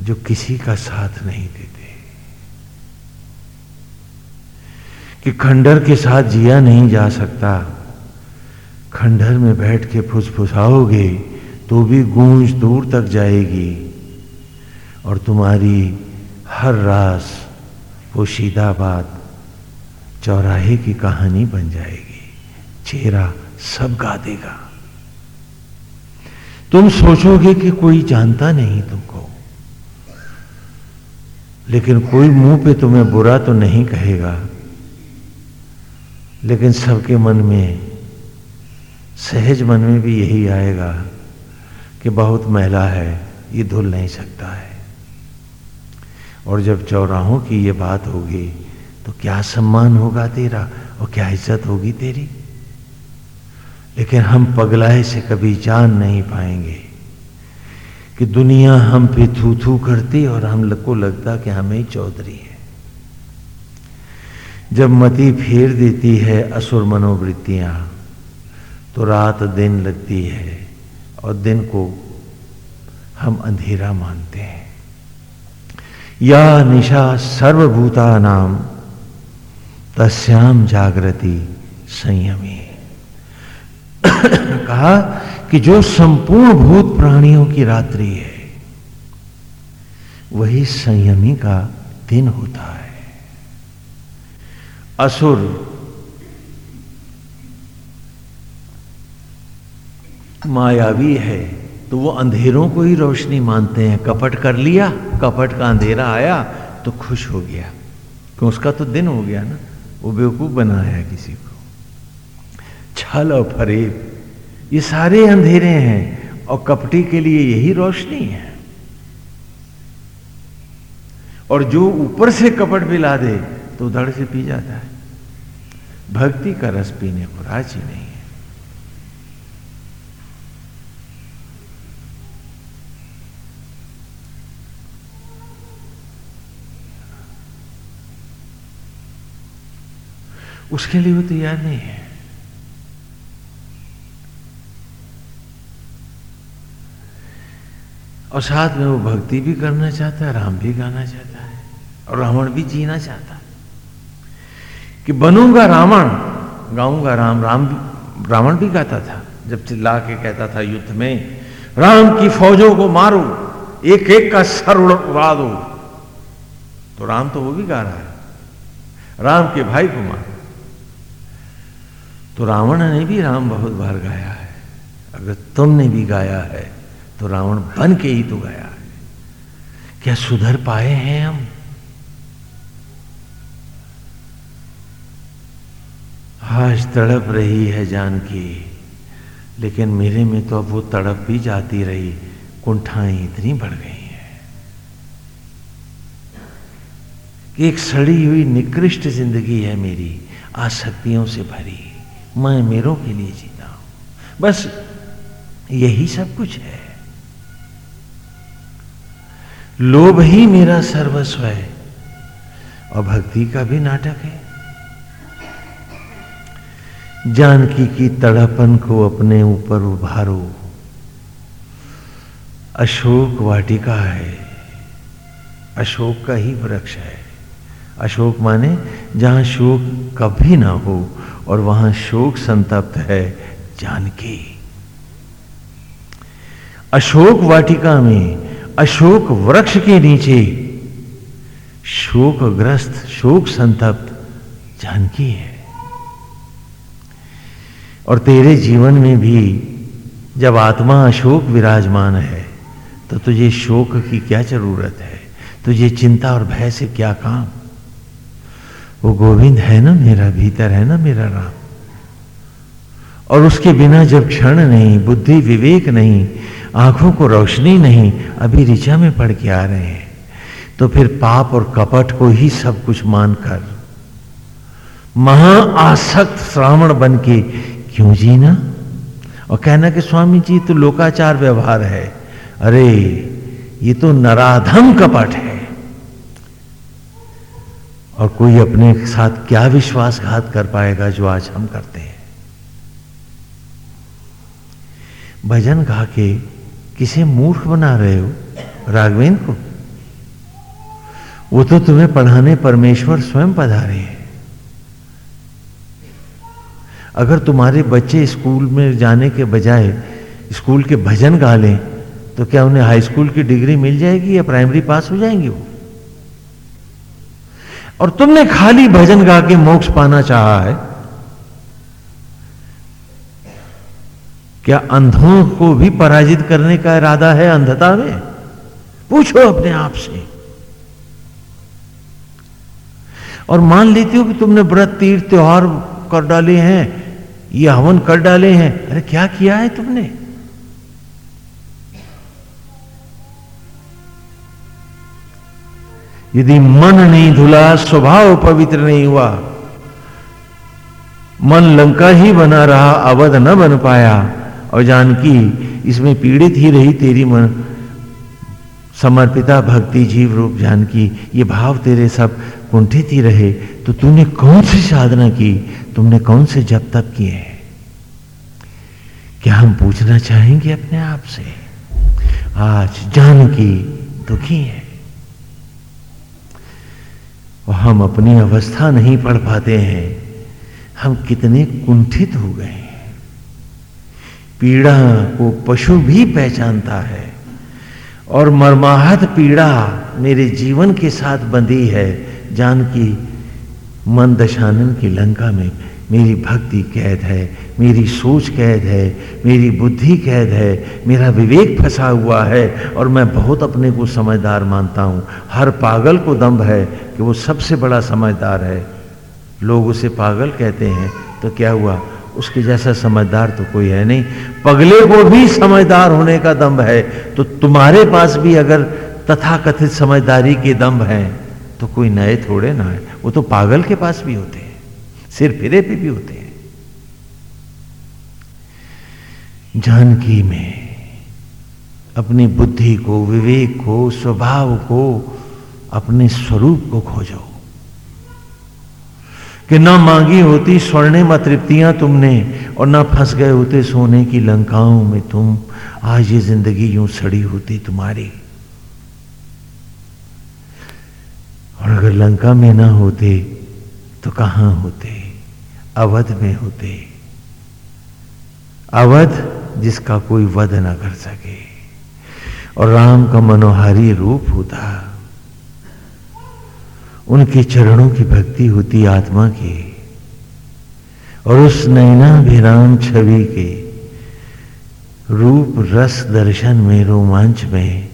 जो किसी का साथ नहीं देते। कि खंडर के साथ जिया नहीं जा सकता, खंडर में बैठ के फुसफुसाओगे तो भी गूंज दूर तक जाएगी, और तुम्हारी हर रास पोशीदा बात चौराहे की कहानी बन जाएगी। चेहरा सब गा देगा। तुम सोचोगे कि कोई जानता नहीं तुमको। लेकिन कोई मुँह पे तुम्हें बुरा तो नहीं कहेगा। लेकिन सबके मन में, सहज मन में भी यही आएगा कि बहुत महिला है, ये धुल नहीं सकता है। और जब चौराहों की ये बात होगी तो क्या सम्मान होगा तेरा और क्या इज़्ज़त होगी तेरी? लेकिन हम पगलाए से कभी जान नहीं पाएँगे कि दुनिया हम पे थू थू करती और हम को लगता कि हमें चौधरी है। जब मति फेर देती है असुर मनोवृत्तियाँ तो रात दिन लगती है और दिन को हम अंधेरा मानते हैं। या निशा सर्वभूता नाम तस्याम जागृति संयमी। कहा कि जो संपूर्ण भूत प्राणियों की रात्रि है, वही संयमी का दिन होता है। असुर। मायावी है तो वो अंधेरों को ही रोशनी मानते हैं। कपट कर लिया, कपट का अंधेरा आया तो खुश हो गया। क्यों? उसका तो दिन हो गया ना। वो बेवकूफ़ बनाया किसी को। छल और फरेब, ये सारे अंधेरे हैं और कपटी के लिए यही रोशनी है। और जो ऊपर से कपट ला दे तो धड़ से पी जाता है। भक्ति का रस पीने को राज़ी नहीं है। उसके लिए वो तैयार नहीं है। और साथ में वो भक्ति भी करना चाहता है, राम भी गाना चाहता है और रावण भी जीना चाहता है। कि बनूँगा रावण, गाऊँगा राम राम रावण भी गाता था। जब चिल्ला के कहता था युद्ध में, राम की फौजों को मारो एक एक का सर उड़ा दो। तो राम तो वो भी गा रहा है, राम के भाई को मारो। तो रावण ने भी राम बहुत बार गाया है, अगर तुमने भी गाया है तो रावण बन के ही तो गया है। क्या सुधर पाए हैं हम? आज तड़प रही है जानकी, लेकिन मेरे में तो अब वो तड़प भी जाती रही। कुंठाएँ इतनी बढ़ गई हैं। कि एक सड़ी हुई निकृष्ट ज़िंदगी है मेरी आसक्तियों से भरी। मैं मेरों के लिए जीता हूँ। बस यही सब कुछ है। लोभ ही मेरा सर्वस्व है। और भक्ति का भी नाटक है। जानकी की तड़पन को अपने ऊपर उभारो। अशोक वाटिका है। अशोक का ही वृक्ष है। अशोक माने जहाँ शोक कभी ना हो और वहाँ शोक संतप्त है जानकी। अशोक वाटिका में अशोक वृक्ष के नीचे। शोकग्रस्त शोक संतप्त जानकी है। और तेरे जीवन में भी जब आत्मा अशोक विराजमान है तो तुझे शोक की क्या ज़रूरत है? तुझे चिंता और भय से क्या काम? वो गोविंद है ना मेरा, भीतर है ना मेरा राम? और उसके बिना जब क्षण नहीं, बुद्धि विवेक नहीं आँखों को रोशनी नहीं, अभी ऋचा में पढ़ के आ रहे हैं। तो फिर पाप और कपट को ही सब कुछ मानकर। महाआसक्त श्रावण बन के, क्यों जीना? और कहना कि स्वामी जी तो लोकाचार व्यवहार है। अरे, ये तो नराधम कपट है। और कोई अपने साथ क्या विश्वासघात कर पाएगा जो आज हम करते हैं? भजन गा के किसे मूर्ख बना रहे हो? राघवेंद्र को। वो तो तुम्हें पढ़ाने परमेश्वर स्वयं पधारे हैं। अगर तुम्हारे बच्चे स्कूल में जाने के बजाय स्कूल के भजन गा लें तो क्या उन्हें हाई स्कूल की डिग्री मिल जाएगी या प्राइमरी पास हो जाएँगे वो? और तुमने खाली भजन गा के मोक्ष पाना चाहा है क्या अंधों को भी पराजित करने का इरादा है अंधता में? पूछो अपने आप से। और मान लेती हो कि तुमने व्रत तीर्थ त्योहार कर डाले हैं, ये हवन कर डाले हैं, अरे क्या किया है तुमने? यदि मन नहीं धुला, स्वभाव पवित्र नहीं हुआ, मन लंका ही बना रहा, अवध न बन पाया। और जानकी इसमें पीड़ित ही रही तेरी मन। समर्पिता भक्ति जीव रूप जानकी, ये भाव तेरे सब कुंठित ही रहे। तो तूने कौन सी साधना की? तुमने कौन से जब तक किए? हैं क्या हम पूछना चाहेंगे अपने आप से? आज जानकी दुखी है। और हम अपनी अवस्था नहीं पढ़ पाते हैं। हम कितने कुंठित हो गए पीड़ा को पशु भी पहचानता है। और मर्माहत पीड़ा मेरे जीवन के साथ बंधी है, जानकी मन दशानन की लंका में मेरी भक्ति कैद है, मेरी सोच कैद है, मेरी बुद्धि कैद है, मेरा विवेक फंसा हुआ है, और मैं बहुत अपने को समझदार मानता हूँ। हर पागल को दम्भ है कि वो सबसे बड़ा समझदार है। लोग उसे पागल कहते हैं। तो क्या हुआ? उसके जैसा समझदार तो कोई है नहीं। पगले को भी समझदार होने का दम्भ है। तो तुम्हारे पास भी अगर तथाकथित समझदारी के दम्भ है तो कोई नए थोड़े ना है। वो तो पागल के पास भी होते हैं, सिर फिरे पे भी होते हैं। जानकी में अपनी बुद्धि को, विवेक को, स्वभाव को, अपने स्वरूप को खोजो। कि ना मांगी होती स्वर्णिम तृप्तियाँ तुमने, और ना फंस गए होते सोने की लंकाओं में तुम। आज ये ज़िंदगी यूँ सड़ी होती तुम्हारी। और अगर लंका में ना होते तो कहाँ होते? अवध में होते। अवध जिसका कोई वध ना कर सके। और राम का मनोहारी रूप होता। उनके चरणों की भक्ति होती आत्मा की। और उस नैना विराम छवि के रूप रस दर्शन में, रोमांच में,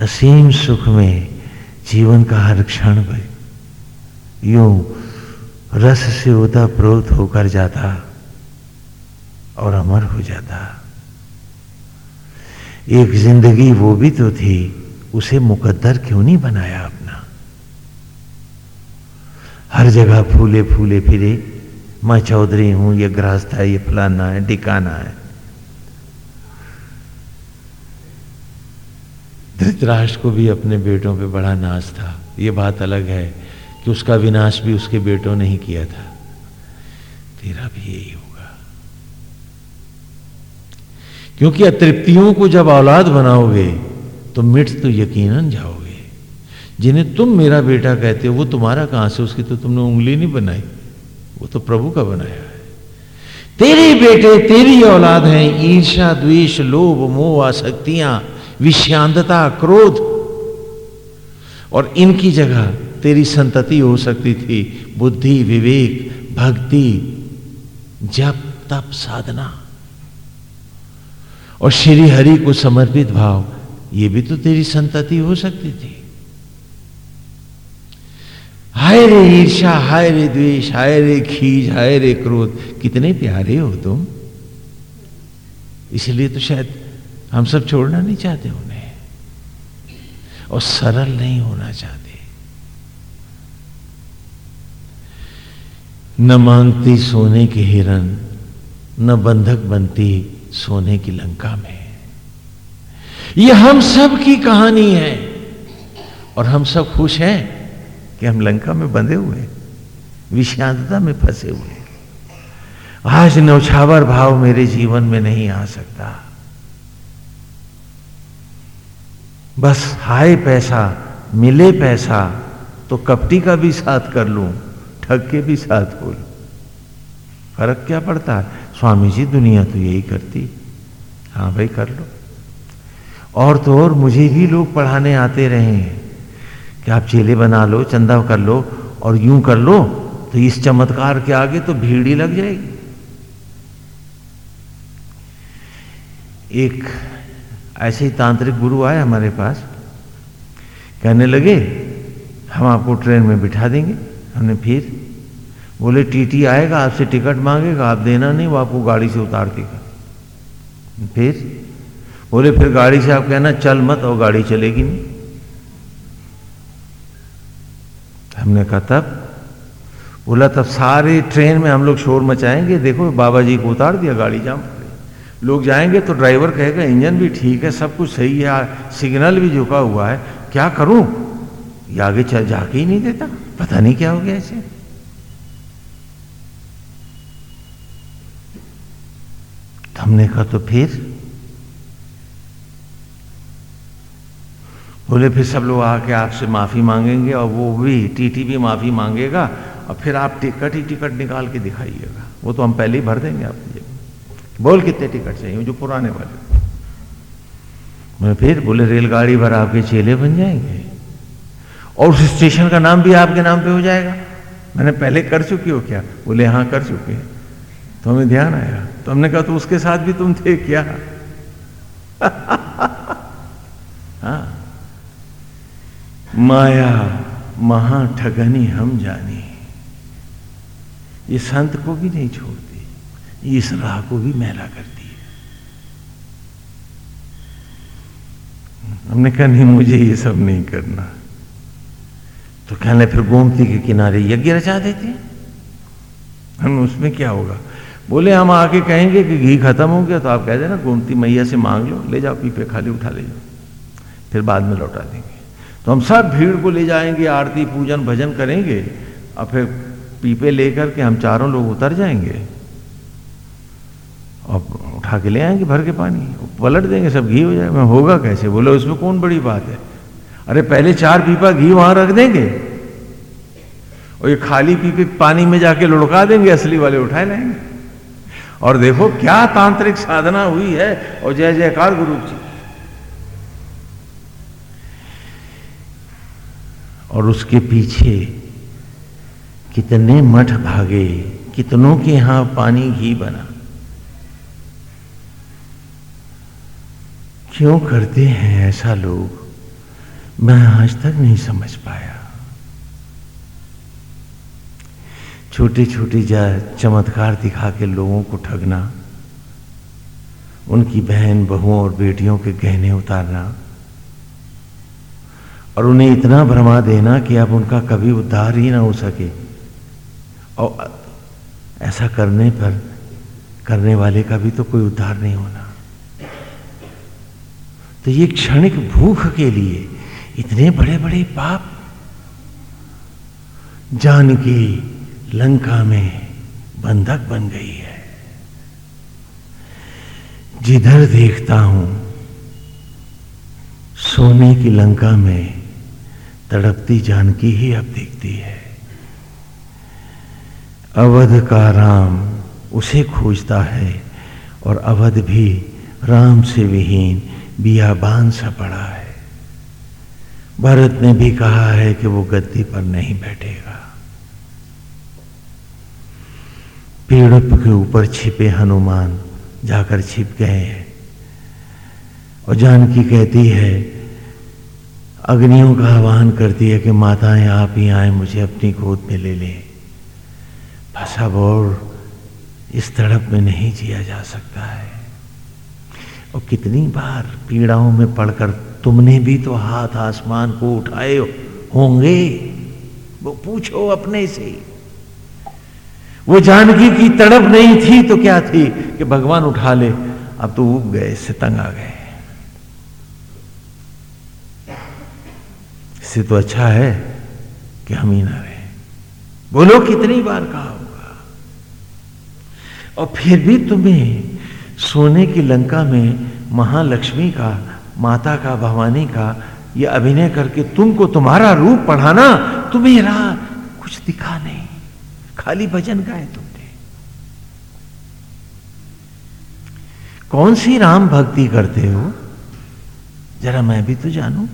असीम सुख में जीवन का हर क्षण यूँ रस से होता, प्रोत होकर जाता और अमर हो जाता। एक ज़िंदगी वो भी तो थी, उसे मुकद्दर क्यों नहीं बनाया अपना हर जगह फूले फूले फिरे। मैं चौधरी हूँ, ये ग्रस्त है, ये फलाना है डिकाना है। धृतराष्ट्र को भी अपने बेटों पे बड़ा नाज था। ये बात अलग है कि उसका विनाश भी उसके बेटों ने ही किया था। तेरा भी यही हो क्योंकि अतृप्तियों को जब औलाद बनाओगे तो मिट तो यकीनन जाओगे। जिन्हें तुम मेरा बेटा कहते हो, वो तुम्हारा कहाँ से? उसकी तो तुमने उंगली नहीं बनाई। वो तो प्रभु का बनाया है। तेरे बेटे, तेरी औलाद हैं। ईर्षा द्वेष, लोभ, मोह, आसक्तियाँ विषांतता क्रोध। और इनकी जगह तेरी संतति हो सकती थी। बुद्धि, विवेक, भक्ति, जप, तप, साधना। और श्री हरि को समर्पित भाव, ये भी तो तेरी संतति हो सकती थी। हाय रे ईर्षा हाय रे द्वेष, हाय रे खीज, हाय रे क्रोध। कितने प्यारे हो तुम। इसलिए तो शायद हम सब छोड़ना नहीं चाहते उन्हें। और सरल नहीं होना चाहते। न मांगती सोने के हिरन न बंधक बनती सोने की लंका में। यह हम सब की कहानी है। और हम सब खुश हैं। कि हम लंका में बंधे हुए विषांतता में फंसे हुए आज नौछावर भाव मेरे जीवन में नहीं आ सकता। बस हाय पैसा, मिले पैसा तो कपटी का भी साथ कर लूँ, ठग के भी साथ बोलूँ फ़र्क क्या पड़ता? है स्वामी जी दुनिया तो यही करती। हाँ भाई, कर लो। और तो और मुझे भी लोग पढ़ाने आते रहे हैं। कि आप चेले बना लो, चंदा कर लो और यूँ कर लो तो इस चमत्कार के आगे तो भीड़ ही लग जाएगी। एक ऐसे ही तांत्रिक गुरु आए हमारे पास, कहने लगे, हम आपको ट्रेन में बिठा देंगे। हमने फिर बोले, टीटी आएगा, आपसे टिकट मांगेगा, आप देना नहीं, वो आपको गाड़ी से उतार देगा फिर बोले, फिर गाड़ी से आप कहना, चल मत, और गाड़ी चलेगी नहीं। हमने कहा, तब? बोला, तब सारे ट्रेन में हम लोग शोर मचाएँगे। देखो, बाबा जी को उतार दिया, गाड़ी जाम लोग जाएँगे तो ड्राइवर कहेगा, इंजन भी ठीक है, सब कुछ सही है सिग्नल भी झुका हुआ है। क्या करूँ? ये आगे चल जाके ही नहीं देता। पता नहीं क्या हो गया ऐसे तो हमने कहा तो फिर? बोले, फिर सब लोग आके आपसे माफ़ी मांगेंगे और वो भी, टीटी भी माफ़ी मांगेगा और फिर आप टिकट ही टिकट निकाल के दिखाइएगा। वो तो हम पहले ही भर देंगे आपके बोल कितने टिकट चाहिए? जो पुराने वाले। मैं फिर बोले, रेलगाड़ी भर आपके चेले बन जाएँगे और उस स्टेशन का नाम भी आपके नाम पे हो जाएगा। मैंने पहले कर चुकी हो क्या? बोले हाँ कर चुके हैं। तो हमें ध्यान आया। तो हमने कहा तो उसके साथ भी तुम थे क्या? माया महा ठगनी हम जानी। ये संत को भी नहीं छोड़ती इस राह को भी मैला करती है। हमने कहा, नहीं, मुझे ये सब नहीं करना। तो कहने फिर गोमती के किनारे यज्ञ रचा देते हम उसमें क्या होगा? बोले, हम आके कहेंगे कि घी खत्म हो गया तो आप कह देना, गोमती मैया से मांग लो, ले जाओ, पीपे खाली उठा ले जाओ, फिर बाद में लौटा देंगे। तो हम सब भीड़ को ले जाएँगे, आरती, पूजन, भजन करेंगे, और फिर पीपे लेकर के हम चारों लोग उतर जाएँगे। और उठा के ले आएँगे भर के पानी पलट देंगे, सब घी हो जाएगा। होगा कैसे? बोले, उसमें कौन बड़ी बात है? अरे, पहले चार पीपा घी वहाँ रख देंगे, और ये खाली पीपे पानी में जाके लुढ़का देंगे, असली वाले उठाए लाएँगे। और देखो, क्या तांत्रिक साधना हुई है, और जय जयकार गुरु जी और उसके पीछे कितने मठ भागे, कितनों के यहाँ पानी घी बना। क्यों करते हैं ऐसा लोग? मैं आज तक नहीं समझ पाया। छोटे छोटे जा चमत्कार दिखा के लोगों को ठगना, उनकी बहन बहुओं और बेटियों के गहने उतारना और उन्हें इतना भ्रमा देना कि अब उनका कभी उद्धार ही ना हो सके। और ऐसा करने पर, करने वाले का भी तो कोई उद्धार नहीं होना। तो ये क्षणिक भूख के लिए इतने बड़े बड़े पाप, जानकी लंका में बंधक बन गई है। जिधर देखता हूँ, सोने की लंका में तड़पती जानकी ही अब दिखती है। अवध का राम उसे खोजता है और अवध भी राम से विहीन बियाबान सा पड़ा है। भरत ने भी कहा है कि वो गद्दी पर नहीं बैठेगा। पेड़ के ऊपर छिपे हनुमान जाकर छिप गए हैं और जानकी कहती है अग्नियों का आह्वान करती है कि माताएँ, आप ही आए, मुझे अपनी गोद में ले लें। फंसा और इस तड़प में नहीं जिया जा सकता है। और कितनी बार पीड़ाओं में पड़कर तुमने भी तो हाथ आसमान को उठाए होंगे, वो पूछो अपने से। वो जानकी की तड़प नहीं थी तो क्या थी कि भगवान उठा ले, अब तो उब गए इससे तंग आ गए। इससे तो अच्छा है कि हम ही ना रहे। बोलो, कितनी बार कहा होगा? और फिर भी तुम्हें सोने की लंका में महालक्ष्मी का, माता का, भवानी का यह अभिनय करके तुमको तुम्हारा रूप पढ़ाना, तुम्हें रहा कुछ दिखा नहीं। खाली भजन गाए तुमने। कौन सी राम भक्ति करते हो? जरा मैं भी तो जानू।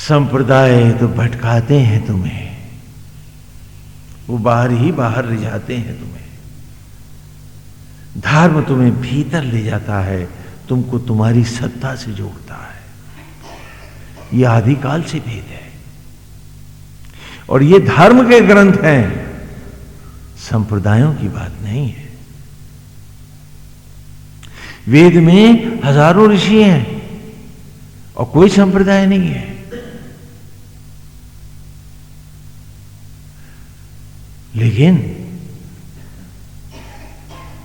संप्रदाय तो भटकाते हैं तुम्हें। वो बाहर ही बाहर ले जाते हैं तुम्हें। धर्म तुम्हें भीतर ले जाता है, तुमको तुम्हारी सत्ता से जोड़ता है। यह आदिकाल से भेद है। और ये धर्म के ग्रंथ हैं। संप्रदायों की बात नहीं है। वेद में हज़ारों ऋषि हैं और कोई संप्रदाय नहीं है। लेकिन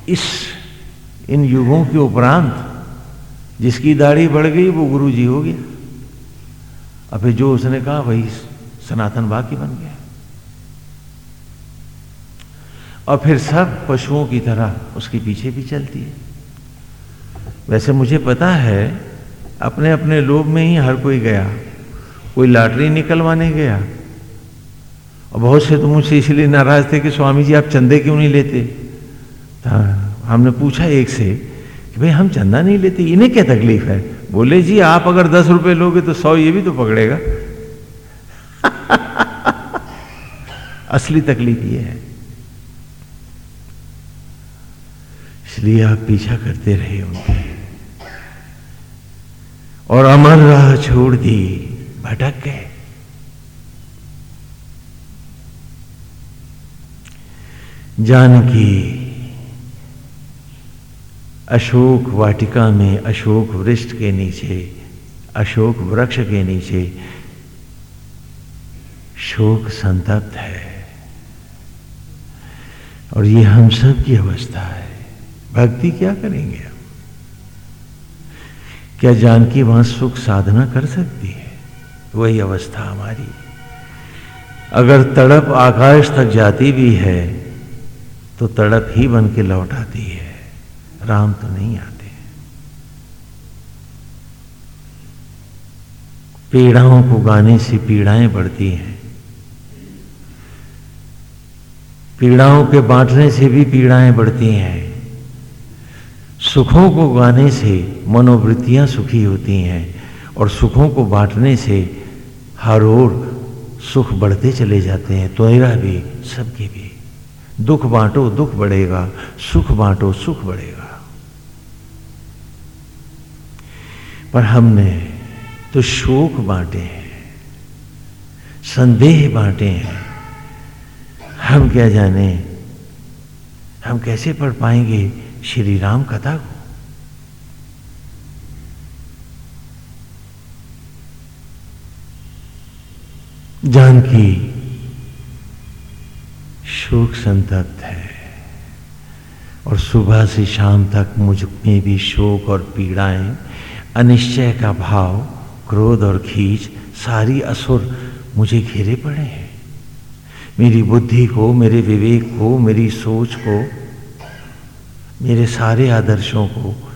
इस, इन युगों के उपरांत जिसकी दाढ़ी बढ़ गई, वो गुरु जी हो गया। अभी जो उसने कहा, वही सनातन बाकी बन गया। और फिर सब पशुओं की तरह उसके पीछे भी चलती है। वैसे मुझे पता है अपने अपने लोभ में ही हर कोई गया। कोई लॉटरी निकलवाने गया और बहुत से तो मुझसे इसलिए नाराज़ थे कि स्वामी जी आप चंदे क्यों नहीं लेते? हमने पूछा एक से कि भाई, हम चंदा नहीं लेते, इन्हें क्या तकलीफ़ है? बोले, जी, आप अगर दस रुपए लोगे तो सौ, ये भी तो पकड़ेगा। असली तकलीफ़ ये है। इसलिए आप पीछा करते रहे उनके। और अमर राह छोड़ दी, भटक गए। जानकी। अशोक वाटिका में अशोक वृक्ष के नीचे, अशोक वृक्ष के नीचे शोक संतप्त है। और ये हम सब की अवस्था है। भक्ति क्या करेंगे हम? क्या जानकी वहाँ सुख साधना कर सकती है? वही अवस्था हमारी। अगर तड़प आकाश तक जाती भी है तो तड़प ही बन के लौट आती है। राम तो नहीं आते। पीड़ाओं को गाने से पीड़ाएँ बढ़ती हैं। पीड़ाओं के बांटने से भी पीड़ाएँ बढ़ती हैं। सुखों को गाने से मनोवृत्तियाँ सुखी होती हैं और सुखों को बांटने से हर ओर सुख बढ़ते चले जाते हैं। तोयरा भी, सबके भी। दुख बांटो, दुख बढ़ेगा, सुख बांटो, सुख बढ़ेगा। पर हमने तो शोक बांटे हैं, संदेह बांटे हैं। हम क्या जाने, हम कैसे पढ़ पाएँगे श्री राम कथा को? जानकी शोक संतप्त है। और सुबह से शाम तक मुझमें भी शोक और पीड़ाएँ, अनिश्चय का भाव, क्रोध और खींच, सारी असुर मुझे घेरे पड़े हैं। मेरी बुद्धि को, मेरे विवेक को, मेरी सोच को, मेरे सारे आदर्शों को,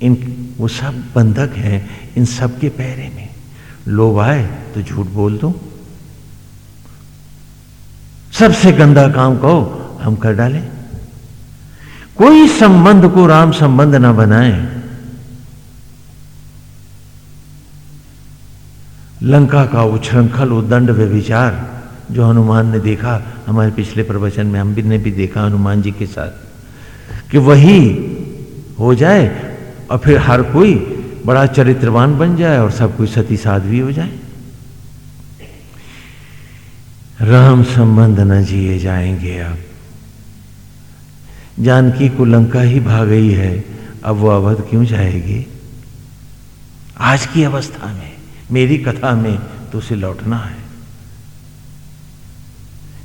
इन, वो सब बंधक हैं इन सब के पैरे में। लोभ आए तो झूठ बोल दो? सबसे गंदा काम कहो हम कर डालें। कोई संबंध को राम संबंध ना बनाए। लंका का उच्छृंखल उदंड विचार जो हनुमान ने देखा, हमारे पिछले प्रवचन में हम भी ने भी देखा हनुमान जी के साथ, कि वही हो जाए और फिर हर कोई बड़ा चरित्रवान बन जाए और सब कोई सती साध्वी हो जाए। राम संबंध न जिए जाएँगे अब। जानकी को लंका ही भाग गई है, अब वो अवध क्यों जाएगी? आज की अवस्था में, मेरी कथा में तो उसे लौटना है।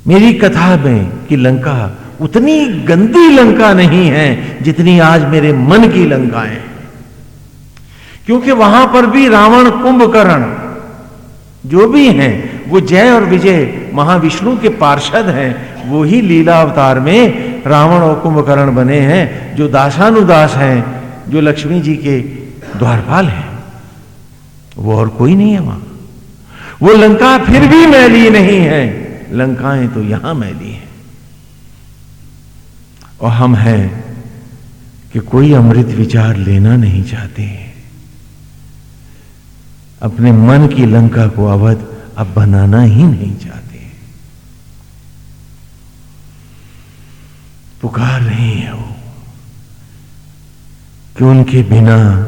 मेरी कथा में कि लंका उतनी गंदी लंका नहीं है, जितनी आज मेरे मन की लंकाएँ क्योंकि वहाँ पर भी रावण कुंभकर्ण जो भी हैं, वो जय और विजय महाविष्णु के पार्षद हैं, वो ही लीला अवतार में रावण और कुंभकर्ण बने हैं, जो दासानुदास हैं, जो लक्ष्मी जी के द्वारपाल हैं। वो और कोई नहीं है वहाँ। वो लंका फिर भी मैली नहीं है। लंकाएँ तो यहाँ मैली हैं। और हम हैं कि कोई अमृत विचार लेना नहीं चाहते। अपने मन की लंका को अवध अब बनाना ही नहीं चाहते। पुकार रहे हैं वो। कि उनके बिना,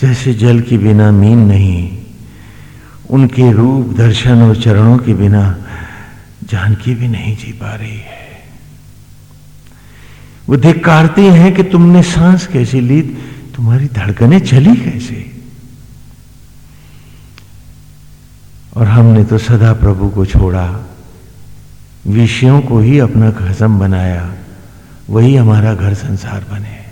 जैसे जल के बिना मीन नहीं, उनके रूप, दर्शन और चरणों के बिना जानकी भी नहीं जी पा रही है। वो धिकारती हैं कि तुमने सांस कैसे ली, तुम्हारी धड़कनें चली कैसे? और हमने तो सदा प्रभु को छोड़ा। विषयों को ही अपना खसम बनाया, वही हमारा घर संसार बने।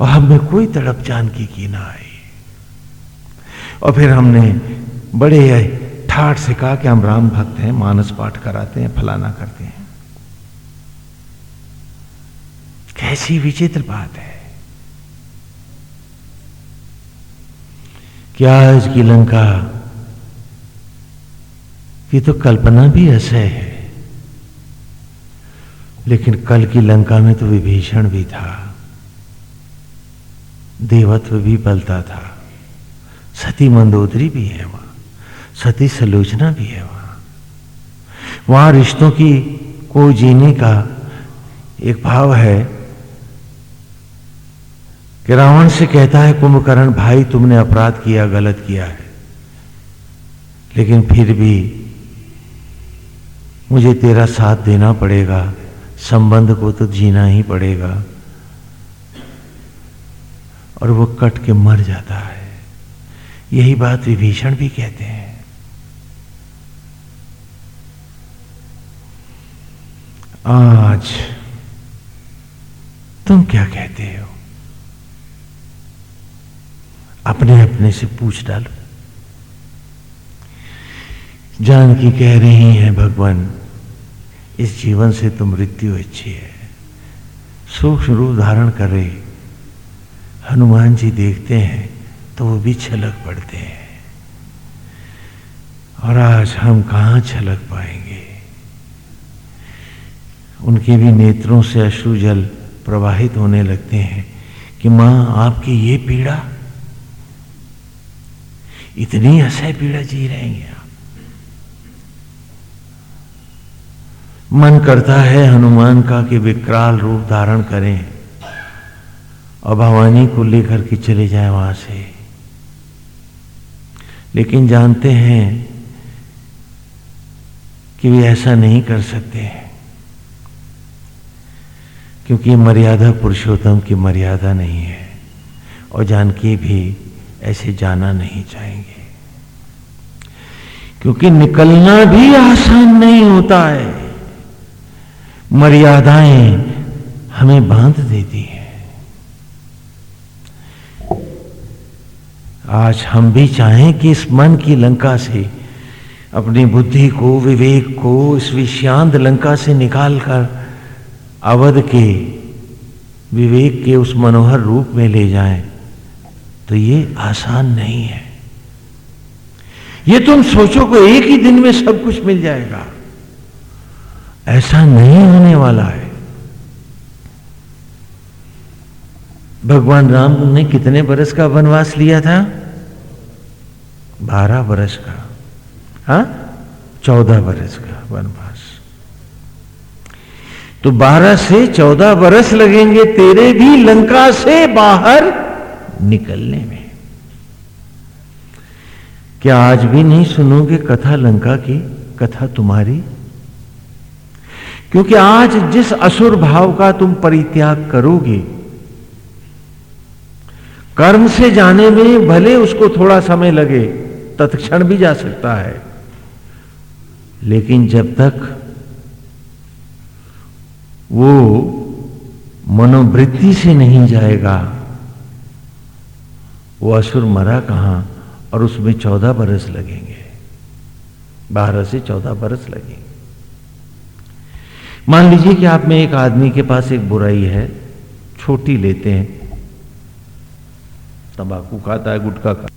और हमें कोई तड़प जानकी की की ना आई। और फिर हमने बड़े ठाठ से कहा कि हम राम भक्त हैं, मानस पाठ कराते हैं, फलाना करते हैं। कैसी विचित्र बात है। क्या आज की लंका की तो कल्पना भी असह है। लेकिन कल की लंका में तो विभीषण भी था। देवत्व भी बलता था। सती मंदोदरी भी है वहाँ। सती सलोचना भी है वहाँ। वहाँ रिश्तों की को जीने का एक भाव है कि रावण से कहता है, कुंभकर्ण भाई, तुमने अपराध किया, गलत किया है। लेकिन फिर भी मुझे तेरा साथ देना पड़ेगा। संबंध को तो जीना ही पड़ेगा। और वो कट के मर जाता है। यही बात विभीषण भी कहते हैं। आज तुम क्या कहते हो? अपने अपने से पूछ डालो। जानकी कह रही है, भगवान इस जीवन से तो मृत्यु अच्छी है। सूक्ष्म रूप धारण करे, हनुमान जी देखते हैं तो वो भी छलक पड़ते हैं। और आज हम कहाँ छलक पाएँगे? उनके भी नेत्रों से अश्रु जल प्रवाहित होने लगते हैं कि माँ, आपकी ये पीड़ा? इतनी असह पीड़ा जी रहे हैं मन करता है हनुमान का कि विकराल रूप धारण करें। और भवानी को लेकर के चले जाए वहाँ से। लेकिन जानते हैं कि वे ऐसा नहीं कर सकते। क्योंकि मर्यादा पुरुषोत्तम की मर्यादा नहीं है। और जानकी भी ऐसे जाना नहीं चाहेंगे। क्योंकि निकलना भी आसान नहीं होता है। मर्यादाएँ हमें बाँध देती है। आज हम भी चाहें कि इस मन की लंका से, अपनी बुद्धि को, विवेक को, इस विषांत लंका से निकालकर अवध के, विवेक के उस मनोहर रूप में ले जाएँ तो ये आसान नहीं है। ये तुम सोचो को एक ही दिन में सब कुछ मिल जाएगा। ऐसा नहीं होने वाला है। भगवान राम ने कितने बरस का वनवास लिया था? बारह बरस का। हा? चौदह बरस का वनवास। तो बारह से चौदह बरस लगेंगे तेरे भी लंका से बाहर निकलने में। क्या आज भी नहीं सुनोगे कथा लंका की? कथा तुम्हारी? क्योंकि आज जिस असुर भाव का तुम परित्याग करोगे, कर्म से जाने में भले उसको थोड़ा समय लगे, तत्क्षण भी जा सकता है। लेकिन जब तक वो मनोवृत्ति से नहीं जाएगा, वो असुर मरा कहाँ और उसमें चौदह बरस लगेंगे। बारह से चौदह बरस लगेंगे। मान लीजिए कि आप में एक आदमी के पास एक बुराई है, छोटी लेते हैं। तंबाकू खाता है, गुटखा खाता